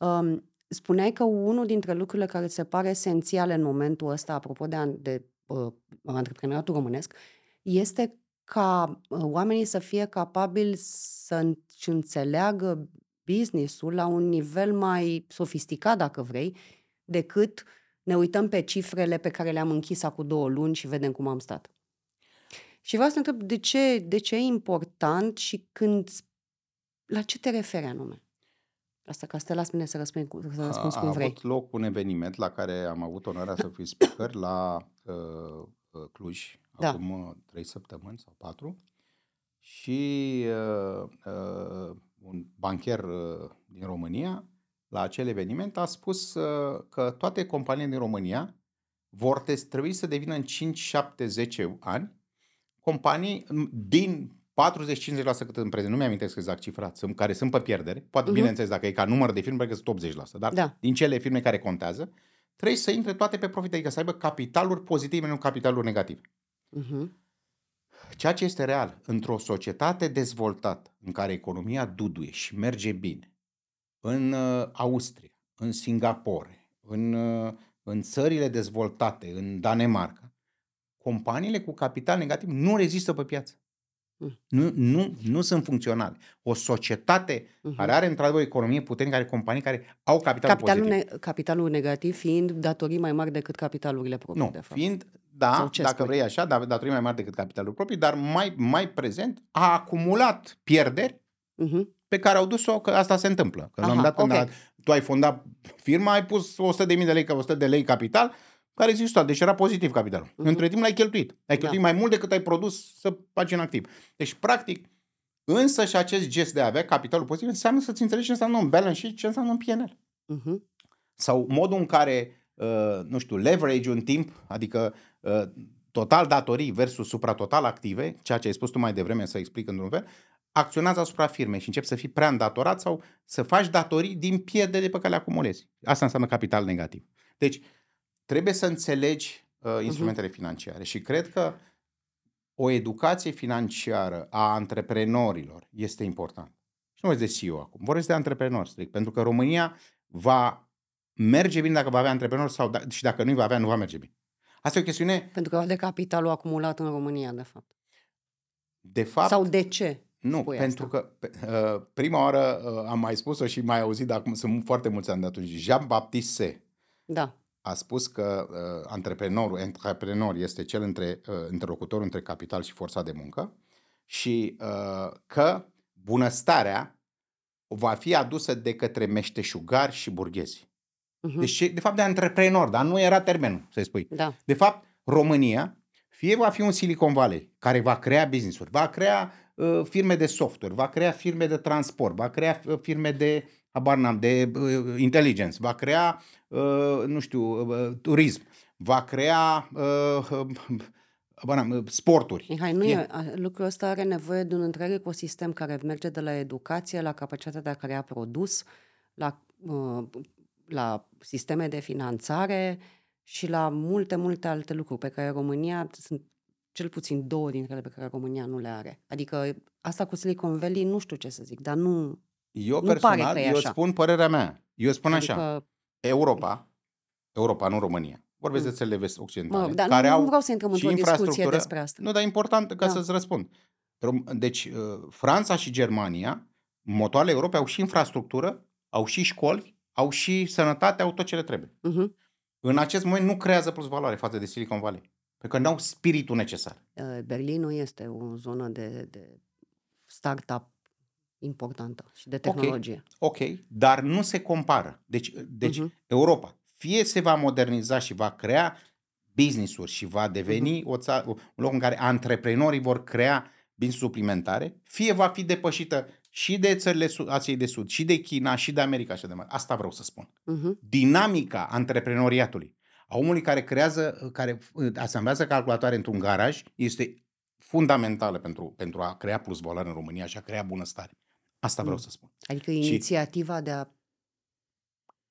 um, spuneai că unul dintre lucrurile care ți se pare esențiale în momentul ăsta, apropo de, an- de uh, antreprenoriatul românesc, este ca uh, oamenii să fie capabili să înțeleagă business-ul la un nivel mai sofisticat, dacă vrei, decât ne uităm pe cifrele pe care le-am închis acum două luni și vedem cum am stat. Și vreau să întreb de ce, de ce e important și când, la ce te referi anume? Asta ca să te las mine să răspunzi, cu- să răspunzi a, cum a vrei. avut loc un eveniment la care am avut onoarea să fiu speaker la uh, uh, Cluj, Da. acum uh, trei săptămâni sau patru. Și uh, uh, un bancher uh, din România, la acel eveniment, a spus uh, că toate companiile din România vor te- trebui să devină în 5, 7, 10 ani companii m, din 40-50% cât în prezent, nu mi-amintesc exact cifra, sunt, care sunt pe pierdere, poate Mhm. bineînțeles dacă e ca număr de firme, cred că sunt 80%, dar Da. din cele firme care contează, trebuie să intre toate pe profit, adică să aibă capitaluri pozitive, nu capitaluri negative. Mhm. Ceea ce este real, într-o societate dezvoltată, în care economia duduie și merge bine, în uh, Austria, în Singapore, în, uh, în țările dezvoltate, în Danemarca, companiile cu capital negativ nu rezistă pe piață. Mm. Nu, nu, nu sunt funcționale. O societate Mhm. care are într-adevăr o economie puternică, are companii care au capital Capitalul, pozitiv. ne- capitalul negativ fiind datorii mai mari decât capitalurile proprii, Nu, de fapt. fiind, Sau da, ce dacă spui? vrei așa, dar datorii mai mari decât capitalul propriu, dar mai, mai prezent a acumulat pierderi Mhm. pe care au dus-o, că asta se întâmplă. Că la un Aha, moment dat, când ok. a- tu ai fondat firma, ai pus 100.000 de lei, 100 de lei capital, care exista, deci era pozitiv capitalul. Mhm. Între timp l-ai cheltuit. Ai Da. cheltuit mai mult decât ai produs să faci în activ. Deci, practic, însă și acest gest de a avea capitalul pozitiv înseamnă să-ți înțelegi ce înseamnă un balance sheet, ce înseamnă un PNL Mhm. sau modul în care uh, nu știu, leverage în timp, adică uh, total datorii versus supratotal active, ceea ce ai spus tu mai devreme să explic într-un fel, acționează asupra firmei și începi să fii prea îndatorat sau să faci datorii din pierdere pe care le acumulezi. Asta înseamnă capital negativ. Deci, trebuie să înțelegi uh, instrumentele uh-huh. financiare și cred că o educație financiară a antreprenorilor este importantă. Și nu vorbesc de CEO acum, vorbesc de antreprenori strict, pentru că România va merge bine dacă va avea antreprenori sau da, și dacă nu va avea, nu va merge bine. Asta e o chestiune... Pentru că de capitalul acumulat în România, de fapt. De fapt... Sau de ce? Nu, pentru asta? că uh, prima oară uh, am mai spus-o și mai auzit, dar acum sunt foarte mulți ani de atunci. Jean-Baptiste da. A spus că uh, antreprenorul, antreprenor este cel între, uh, interlocutor între capital și forța de muncă și uh, că bunăstarea va fi adusă de către meșteșugari și burghezi. Uh-huh. Deci, de fapt, de antreprenor, dar nu era termenul, să spui. Da. De fapt, România fie va fi un Silicon Valley care va crea business-uri, va crea uh, firme de software, va crea firme de transport, va crea uh, firme de habar n-am, de uh, intelligence, va crea, uh, nu știu, uh, turism, va crea uh, uh, sporturi. Mihai, nu e, lucrul ăsta are nevoie de un întreg ecosistem care merge de la educație, la capacitatea de a crea produs, la, uh, la sisteme de finanțare, și la multe, multe alte lucruri pe care România, sunt cel puțin două dintre ele pe care România nu le are. Adică asta cu Silicon Valley nu știu ce să zic, dar nu Eu nu personal, pare că e eu așa. spun părerea mea. Eu spun adică... așa, Europa, Europa, nu România. Vorbesc mm. de țările vest occidentale. Mă, dar care nu, au vreau să intrăm într-o discuție despre asta. Nu, dar e important ca da. să-ți răspund. Deci, uh, Franța și Germania, motoarele Europei, au și infrastructură, au și școli, au și sănătate, au tot ce le trebuie. Uh-huh în acest moment nu creează plus valoare față de Silicon Valley. Pentru că nu au spiritul necesar. Uh, Berlinul este o zonă de, de startup importantă și de tehnologie. Ok, okay. dar nu se compară. Deci, deci uh-huh. Europa fie se va moderniza și va crea business-uri și va deveni uh-huh. o țară, un loc în care antreprenorii vor crea business suplimentare, fie va fi depășită și de țările Asiei de Sud, și de China, și de America și de mai. Asta vreau să spun. Uh-huh. Dinamica antreprenoriatului, a omului care creează, care asamblează calculatoare într-un garaj, este fundamentală pentru, pentru a crea plus valoare în România și a crea bunăstare. Asta vreau uh-huh. să spun. Adică inițiativa și... de a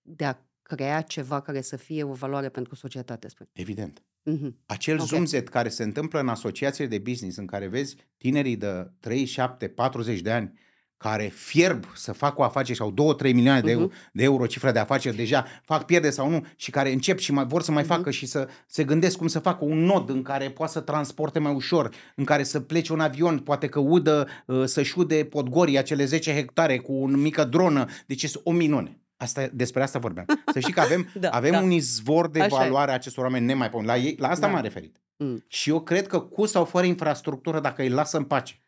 de a crea ceva care să fie o valoare pentru societate. Spune. Evident. Mm-hmm. Acel okay. zumzet care se întâmplă în asociațiile de business în care vezi tinerii de 3, 7, 40 de ani care fierb să facă o afacere sau 2-3 milioane de, uh-huh. euro, de euro cifra de afaceri deja, fac pierde sau nu și care încep și mai, vor să mai uh-huh. facă și să se gândesc cum să facă un nod în care poate să transporte mai ușor, în care să plece un avion, poate că udă, uh, să-și ude Podgorii acele 10 hectare cu o mică dronă, deci este o minune. Asta, despre asta vorbeam. <laughs> Să știi că avem, da, avem da. un izvor de Așa valoare a acestor oameni nemaipomenit. La, ei, la asta da. m-am referit. Mm. Și eu cred că cu sau fără infrastructură, dacă îi lasă în pace,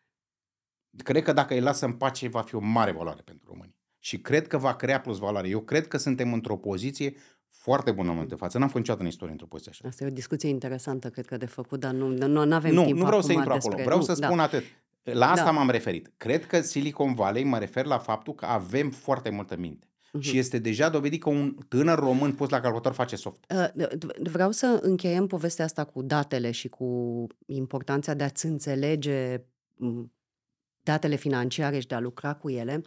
Cred că dacă îi lasă în pace, va fi o mare valoare pentru România. Și cred că va crea plus valoare. Eu cred că suntem într-o poziție foarte bună în momentul de față. N-am fost niciodată în istorie într-o poziție așa. Asta e o discuție interesantă, cred că, de făcut, dar nu, nu avem nu, timp Nu vreau să intru despre... acolo. Vreau nu, să da. spun da. atât. La asta da. m-am referit. Cred că Silicon Valley mă refer la faptul că avem foarte multă minte. Uh-huh. Și este deja dovedit că un tânăr român pus la calculator face soft. Uh, vreau să încheiem povestea asta cu datele și cu importanța de a-ți înțelege datele financiare și de a lucra cu ele.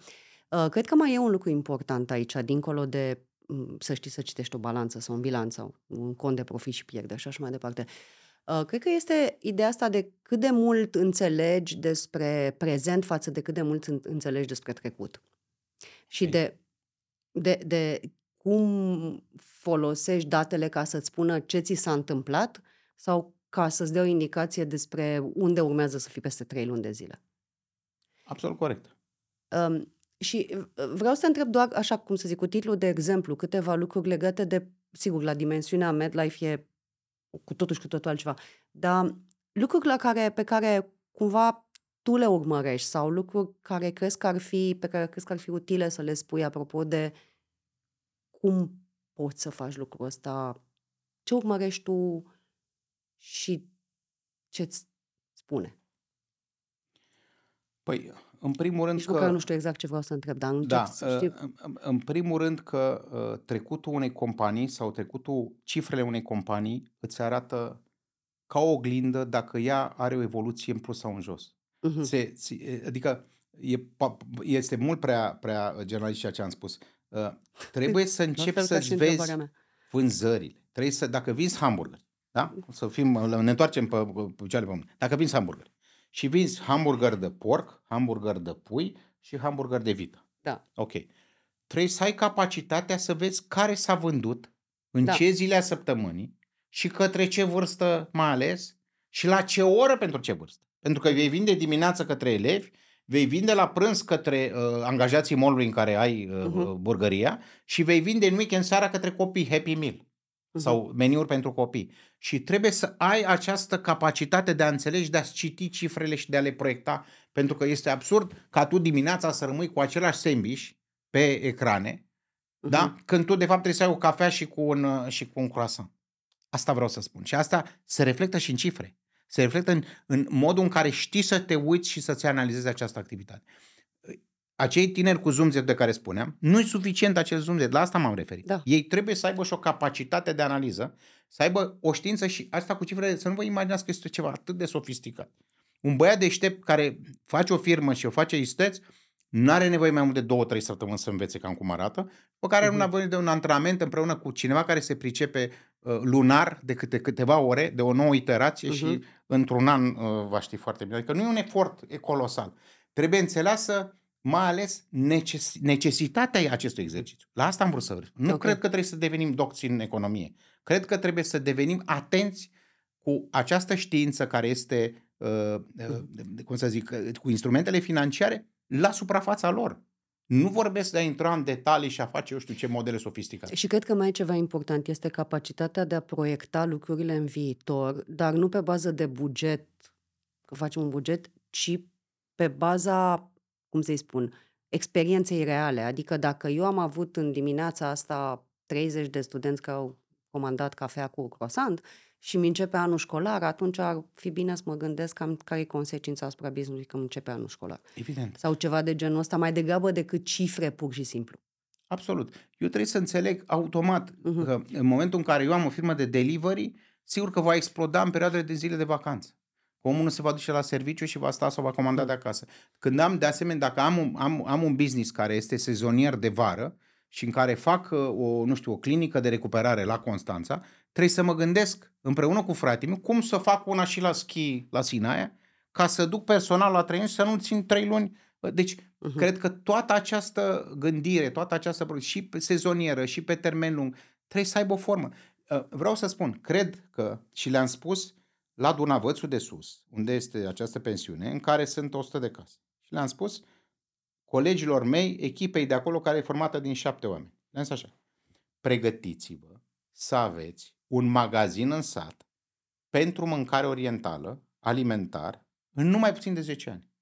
Uh, cred că mai e un lucru important aici, dincolo de mm, să știi să citești o balanță sau un bilanț sau un cont de profit și pierderi și așa mai departe. Uh, cred că este ideea asta de cât de mult înțelegi despre prezent față de cât de mult înțelegi despre trecut. Și okay. de, de, de cum folosești datele ca să-ți spună ce ți s-a întâmplat sau ca să-ți dea o indicație despre unde urmează să fii peste trei luni de zile. Absolut corect. Um, și vreau să întreb doar, așa cum să zic, cu titlul de exemplu, câteva lucruri legate de, sigur, la dimensiunea MedLife e cu totul și cu totul altceva, dar lucruri la care, pe care cumva tu le urmărești sau lucruri care crezi că ar fi, pe care crezi că ar fi utile să le spui apropo de cum poți să faci lucrul ăsta, ce urmărești tu și ce-ți spune? Păi, în primul rând Nici măcar că... nu știu exact ce vreau să întreb, dar încerc Da, să știu. uh, în- în primul rând că uh, trecutul unei companii sau trecutul, cifrele unei companii îți arată ca o oglindă dacă ea are o evoluție în plus sau în jos. Mhm. Se, se, adică e, pa- este mult prea, prea generalist ceea ce am spus. Uh, trebuie să La începi fel ca și să-ți întrebarea vezi mea. vânzările. Trebuie să, dacă vinzi hamburger, da? Să fim, ne întoarcem pe, pe picioarele pe pământ. Dacă vinzi hamburger și vinzi hamburger de porc, hamburger de pui și hamburger de vită. Da. Ok. Trebuie să ai capacitatea să vezi care s-a vândut, în Da. ce zile a săptămânii și către ce vârstă mai ales și la ce oră pentru ce vârstă. Pentru că vei vinde dimineața către elevi, vei vinde la prânz către uh, angajații mall în care ai uh, Mhm. burgăria și vei vinde în weekend seara către copii Happy Meal Mhm. sau meniuri pentru copii. Și trebuie să ai această capacitate de a înțelege, de a citi cifrele și de a le proiecta, pentru că este absurd ca tu dimineața să rămâi cu același sandwich pe ecrane, Mhm. da? când tu de fapt trebuie să ai o cafea și cu un, uh, și cu un croissant. Asta vreau să spun. Și asta se reflectă și în cifre. Se reflectă în, în modul în care știi să te uiți și să-ți analizezi această activitate. Acei tineri cu zumzet de care spuneam, nu e suficient acel zumzet, la asta m-am referit. Da. Ei trebuie să aibă și o capacitate de analiză, să aibă o știință și asta cu cifrele, să nu vă imaginați că este ceva atât de sofisticat. Un băiat deștept care face o firmă și o face isteț, nu are nevoie mai mult de două, trei săptămâni să învețe cam cum arată, pe care are Mhm. nevoie de un antrenament împreună cu cineva care se pricepe uh, lunar de câte câteva ore, de o nouă iterație și Mhm. într-un an uh, va ști foarte bine. Adică nu e un efort e colosal. Trebuie înțeleasă mai ales neces- necesitatea acestui exercițiu. La asta am vrut să vrem. Nu Ok. cred că trebuie să devenim docți în economie. Cred că trebuie să devenim atenți cu această știință care este, uh, uh, cum să zic, uh, cu instrumentele financiare la suprafața lor. Nu vorbesc de a intra în detalii și a face eu știu ce modele sofisticate. Și cred că mai e ceva important, este capacitatea de a proiecta lucrurile în viitor, dar nu pe bază de buget, că facem un buget, ci pe baza, cum să-i spun, experienței reale. Adică dacă eu am avut în dimineața asta 30 de studenți care au comandat cafea cu croissant și mi începe anul școlar, atunci ar fi bine să mă gândesc cam care e consecința asupra business-ului când începe anul școlar. Evident. Sau ceva de genul ăsta, mai degrabă decât cifre pur și simplu. Absolut. Eu trebuie să înțeleg automat Mhm. că în momentul în care eu am o firmă de delivery, sigur că va exploda în perioadele de zile de vacanță. Omul nu se va duce la serviciu și va sta sau va comanda Mhm. de acasă. Când am, de asemenea, dacă am un, am, am un business care este sezonier de vară și în care fac uh, o, nu știu, o clinică de recuperare la Constanța, trebuie să mă gândesc împreună cu fratele meu cum să fac una și la schi la Sinaia ca să duc personal la trei luni și să nu țin trei luni. Deci, Mhm. Cred că toată această gândire, toată această pro- și pe sezonieră și pe termen lung, trebuie să aibă o formă. Uh, Vreau să spun, cred că, și le-am spus la Dunavățul de sus, unde este această pensiune, în care sunt 100 de case. Și le-am spus colegilor mei, echipei de acolo, care e formată din șapte oameni. Le-am zis așa, pregătiți-vă să aveți un magazin în sat pentru mâncare orientală, alimentar, în numai puțin de 10 ani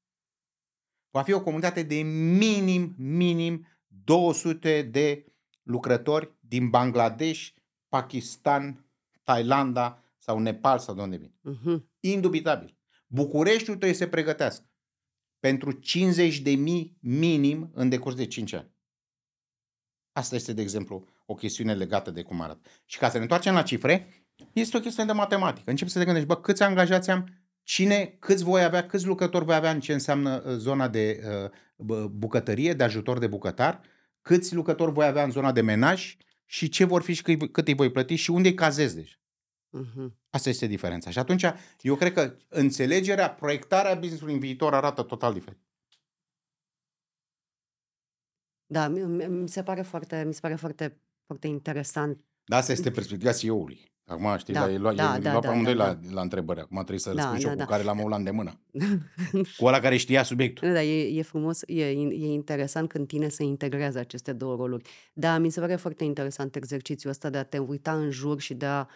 va fi o comunitate de minim, minim 200 de lucrători din Bangladesh, Pakistan, Thailanda sau Nepal sau de unde vin. Mhm. Indubitabil. Bucureștiul trebuie să se pregătească pentru 50 de mii minim în decurs de 5 ani. Asta este, de exemplu, o chestiune legată de cum arată. Și ca să ne întoarcem la cifre, este o chestiune de matematică. Începi să te gândești, bă, câți angajați am, cine, câți voi avea, câți lucrători voi avea în ce înseamnă uh, zona de uh, bă, bucătărie, de ajutor de bucătar, câți lucrători voi avea în zona de menaj și ce vor fi și cât, cât îi voi plăti și unde îi cazez deja. Mhm. Asta este diferența. Și atunci, eu cred că înțelegerea, proiectarea business-ului în viitor arată total diferit. Da, mi, mi- mi se pare foarte, mi se pare foarte, foarte interesant. Dar asta este perspectiva CEO-ului. Acum, știi, Da, da, lua, da, da, da, lua da, pe amândoi da, la, la întrebări. Acum trebuie să Da, răspund și eu da, cu da. care l-am avut la îndemână. <laughs> cu ăla care știa subiectul. Nu, dar e, e frumos, e, e interesant când tine să integrezi aceste două roluri. Da, mi se pare foarte interesant exercițiul ăsta de a te uita în jur și de a,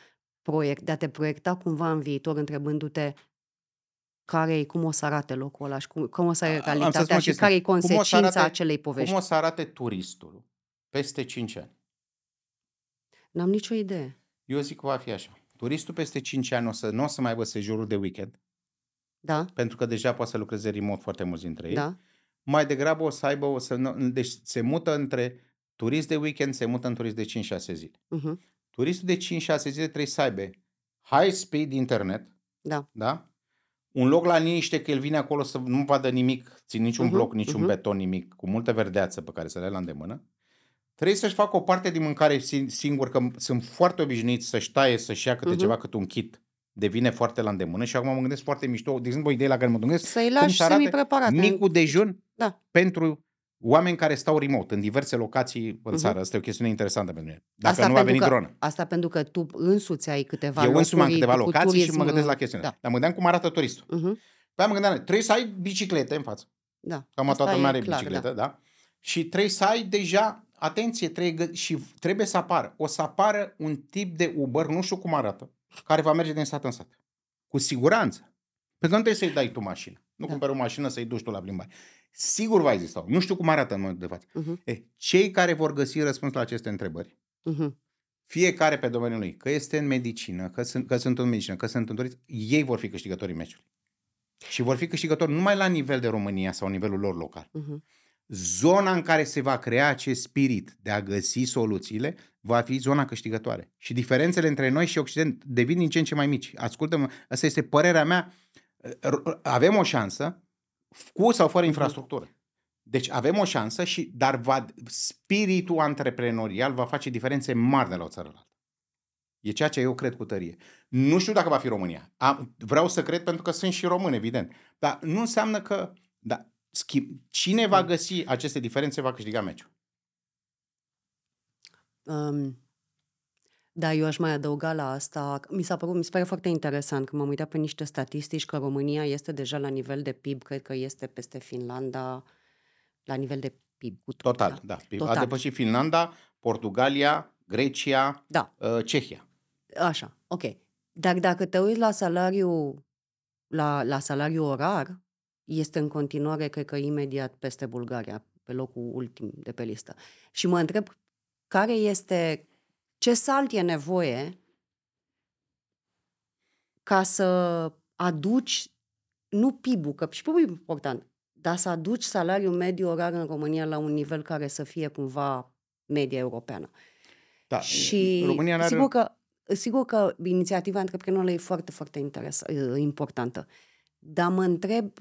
proiect, de a te proiecta cumva în viitor întrebându-te care e, cum o să arate locul ăla și cum, cum o să A- fie am să spun realitatea o și chestie. care e Cum o să consecința arate- acelei povești. Cum o să arate turistul peste 5 ani? N-am nicio idee. Eu zic că va fi așa. Turistul peste 5 ani o să, nu o să mai aibă sejurul de weekend, Da? pentru că deja poate să lucreze remote foarte mulți dintre ei. Da? mai degrabă o să aibă, o să, nu- deci se mută între turist de weekend, se mută în turist de 5-6 zile. Mhm. Turistul de 5-6 zile trebuie să aibă high speed internet, Da. da? Un loc la liniște că el vine acolo să nu vadă nimic, țin niciun Mhm, bloc, niciun mhm. beton, nimic, cu multă verdeață pe care să le ai la îndemână. Trebuie să-și facă o parte din mâncare sin- singur, că sunt foarte obișnuiți să-și taie, să-și ia câte Mhm. ceva, cât un kit. Devine foarte la îndemână și acum mă gândesc foarte mișto. De exemplu, o idee la care mă gândesc, Să-i cum lași să arate semi-preparate. micul dejun Da. pentru oameni care stau remote în diverse locații în Mhm. țară. Asta e o chestiune interesantă pentru mine. Dacă Asta nu va pentru veni că- dronă. Asta pentru că tu însuți ai câteva Eu locuri însumi am câteva cu locații turism, și mă gândesc la chestiunea. Da. Dar mă gândeam cum arată turistul. Mhm. Pe aia mă gândeam, trebuie să ai biciclete în față. Da. Cam Asta toată e lumea are clar, bicicletă, da. da? Și trebuie să ai deja, atenție, trebuie, gă- și trebuie să apară. O să apară un tip de Uber, nu știu cum arată, care va merge din sat în sat. Cu siguranță. Pentru că nu trebuie să-i dai tu mașină. Nu Da. cumperi o mașină să-i duci tu la plimbare. Sigur va exista. Nu știu cum arată în momentul de față. Mhm. E, cei care vor găsi răspuns la aceste întrebări, Mhm. fiecare pe domeniul lui, că este în medicină, că sunt, că sunt în medicină, că sunt în turism, ei vor fi câștigătorii meciului. Și vor fi câștigători numai la nivel de România sau nivelul lor local. Mhm. Zona în care se va crea acest spirit de a găsi soluțiile va fi zona câștigătoare. Și diferențele între noi și Occident devin din ce în ce mai mici. Ascultă-mă, asta este părerea mea. Avem o șansă cu sau fără infrastructură. Deci avem o șansă, și, dar va, spiritul antreprenorial va face diferențe mari de la o țară la alta. E ceea ce eu cred cu tărie. Nu știu dacă va fi România. Am, vreau să cred pentru că sunt și român, evident. Dar nu înseamnă că... Da, schimb, cine va găsi aceste diferențe va câștiga meciul. Um, da, eu aș mai adăuga la asta. Mi s-a părut, mi se pare foarte interesant că m-am uitat pe niște statistici că România este deja la nivel de PIB, cred că este peste Finlanda, la nivel de PIB. Cu tot, Total, da. da. Total. A depășit Finlanda, Portugalia, Grecia, Da, uh, Cehia. așa, ok. Dar dacă te uiți la salariu, la, la salariu orar, este în continuare, cred că imediat peste Bulgaria, pe locul ultim de pe listă. Și mă întreb care este, ce salt e nevoie ca să aduci, nu PIB-ul, că și PIB-ul e important, dar să aduci salariul mediu orar în România la un nivel care să fie cumva media europeană. Da, Și România n-are... sigur că, sigur că inițiativa antreprenorului e foarte, foarte interes, importantă. Dar mă întreb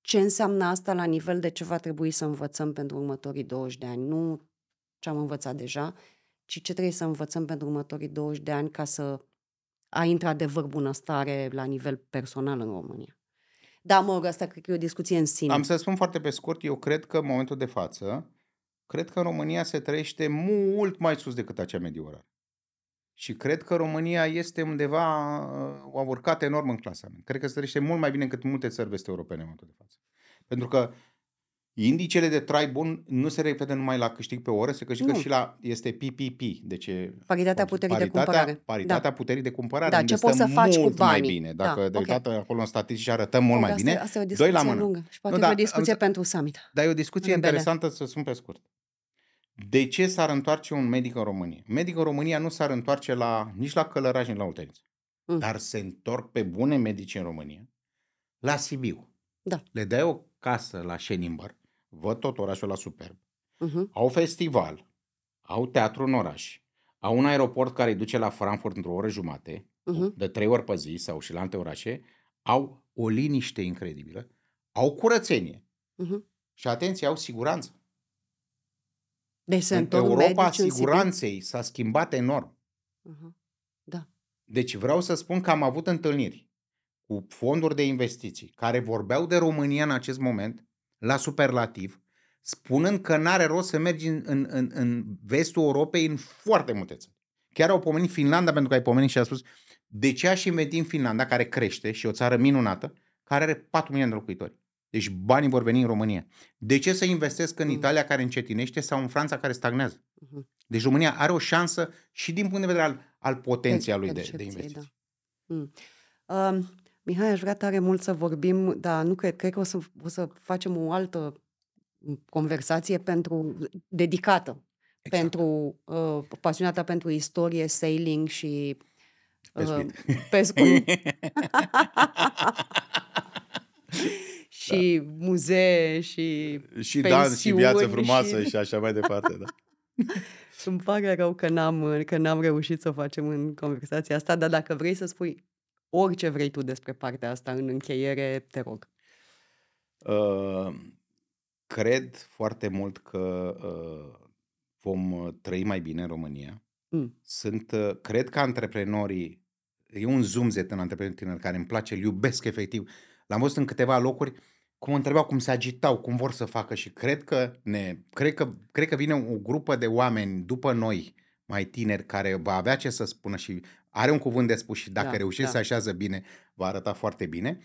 ce înseamnă asta la nivel de ce va trebui să învățăm pentru următorii 20 de ani. Nu ce am învățat deja, ci ce trebuie să învățăm pentru următorii 20 de ani ca să ai într-adevăr bunăstare la nivel personal în România. Da, mă rog, asta cred că e o discuție în sine. Am să spun foarte pe scurt, eu cred că în momentul de față, cred că în România se trăiește mult mai sus decât acea medie orară. Și cred că România este undeva, a urcat enorm în clasa mea. Cred că se trăiește mult mai bine decât multe țări veste europene în momentul de față. Pentru că indicele de trai bun nu se referă numai la câștig pe oră, se câștigă Nu. și la, este PPP, deci e Paritatea puterii de paritatea, cumpărare. Paritatea puterii de cumpărare, Da, unde ce poți stăm să faci cu mult mai banii. bine. Da, Dacă de ok. uitat acolo în statistici arătăm mult mai asta, bine. Asta e o Doi discuție la mână. lungă și poate Nu, e da, o discuție am- pentru summit. Dar e o discuție Rebele. interesantă, să spun pe scurt. De ce s-ar întoarce un medic în România? Un medic în România nu s-ar întoarce la, nici la Călăraș, nici la Olteniță. Mm. Dar se întorc pe bune medici în România la Sibiu. Da. Le dai o casă la Schenimber, văd tot orașul la superb, Uh-huh. au festival, au teatru în oraș, au un aeroport care îi duce la Frankfurt într-o oră jumate, Uh-huh. de trei ori pe zi sau și la alte orașe, au o liniște incredibilă, au curățenie Uh-huh. și atenție, au siguranță. Deci se În întorc Europa medici în Sibiu. siguranței s-a schimbat enorm. Uh-huh. Da. Deci vreau să spun că am avut întâlniri cu fonduri de investiții care vorbeau de România în acest moment la superlativ, spunând că n-are rost să mergi în, în, în, în vestul Europei în foarte multe țări. Chiar au pomenit Finlanda pentru că ai pomenit și a spus de ce aș investi în Finlanda, care crește și e o țară minunată, care are 4 milioane de locuitori. Deci banii vor veni în România. De ce să investesc în Mm. Italia care încetinește sau în Franța care stagnează? Uh-huh. Deci România are o șansă și din punct de vedere al, al potențialului de, de Percepție, investiții. Da. Mm. Uh, Mihai, aș vrea tare mult să vorbim, dar nu cred, cred că o să, o să facem o altă conversație pentru dedicată Exact. pentru uh, pasionata pentru istorie, sailing și uh, Pescuit. pescuit. <laughs> și muzee și Și dans și viață pensiuni frumoasă și... și așa mai departe, da. <laughs> Îmi pare rău că n-am, că n-am reușit să o facem în conversația asta, dar dacă vrei să spui orice vrei tu despre partea asta în încheiere, te rog. Uh, cred foarte mult că uh, vom uh, trăi mai bine în România. Mm. Sunt, uh, cred că antreprenorii, e un zumzet în antreprenorii tineri care îmi place, îl iubesc efectiv. L-am văzut în câteva locuri, cum întrebau, cum se agitau, cum vor să facă și cred că, ne, cred că, cred că vine o grupă de oameni după noi, mai tineri, care va avea ce să spună și are un cuvânt de spus și dacă Da, reușește da. să așează bine, va arăta foarte bine.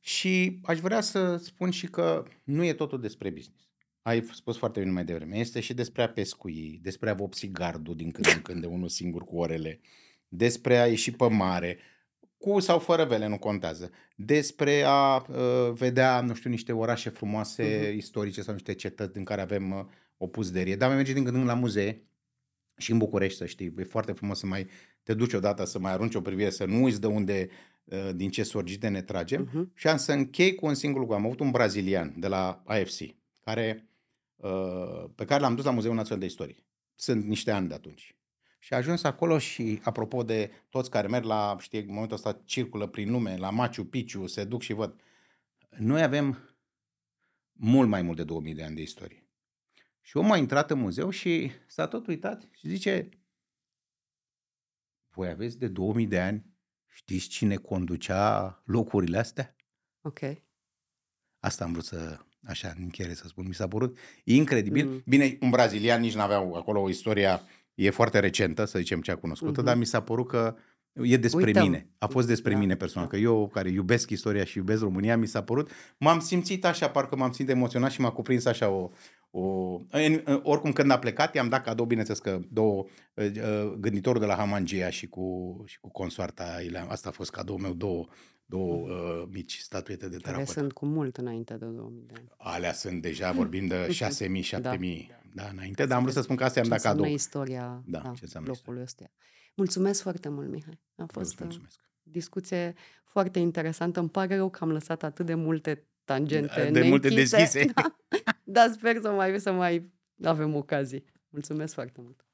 Și aș vrea să spun și că nu e totul despre business. Ai spus foarte bine mai devreme. Este și despre a pescui, despre a vopsi gardul din când în când de unul singur cu orele, despre a ieși pe mare, cu sau fără vele, nu contează, despre a uh, vedea, nu știu, niște orașe frumoase, Mhm. istorice sau niște cetăți din care avem uh, o puzderie. Dar mai merge din când în când la muzee și în București, să știi. E foarte frumos să mai te duci odată, să mai arunci o privire, să nu uiți de unde, uh, din ce sorgite ne tragem. Mhm. Și am să închei cu un singur lucru. Am avut un brazilian de la AFC, care, uh, pe care l-am dus la Muzeul Național de Istorie. Sunt niște ani de atunci. Și a ajuns acolo și, apropo de toți care merg la, știi, în momentul ăsta circulă prin lume, la Machu Picchu, se duc și văd. Noi avem mult mai mult de 2000 de ani de istorie. Și omul a intrat în muzeu și s-a tot uitat și zice, voi aveți de 2000 de ani, știți cine conducea locurile astea? Ok. Asta am vrut să, așa, în încheiere să spun. Mi s-a părut incredibil. Mm. Bine, un brazilian nici n-aveau acolo o istoria, e foarte recentă, să zicem cea cunoscută, Mhm. dar mi s-a părut că e despre Uităm. mine. A fost despre Da, mine personal, da. că eu care iubesc istoria și iubesc România, mi s-a părut, m-am simțit așa, parcă m-am simțit emoționat și m-a cuprins așa o, o... În, în, oricum când a plecat, i-am dat cadou, bineînțeles că două, uh, uh, gânditorul de la Hamangia și cu, și cu consoarta, i asta a fost cadou meu, două, două uh, mici statuete de Care teracotă. sunt cu mult înainte de 2000 de ani. Alea sunt deja, <laughs> vorbim de 6.000, 7.000, Da. da, înainte, dar am vrut să spun că asta i-am Ce dat cadou. înseamnă istoria Da, da, ce înseamnă locului ăstuia. Mulțumesc foarte mult, Mihai. A Eu fost îți o mulțumesc. discuție foarte interesantă. Îmi pare rău că am lăsat atât de multe tangente De multe neînchise. deschise. <laughs> Da, dar sper să mai, să mai avem ocazii. Mulțumesc foarte mult.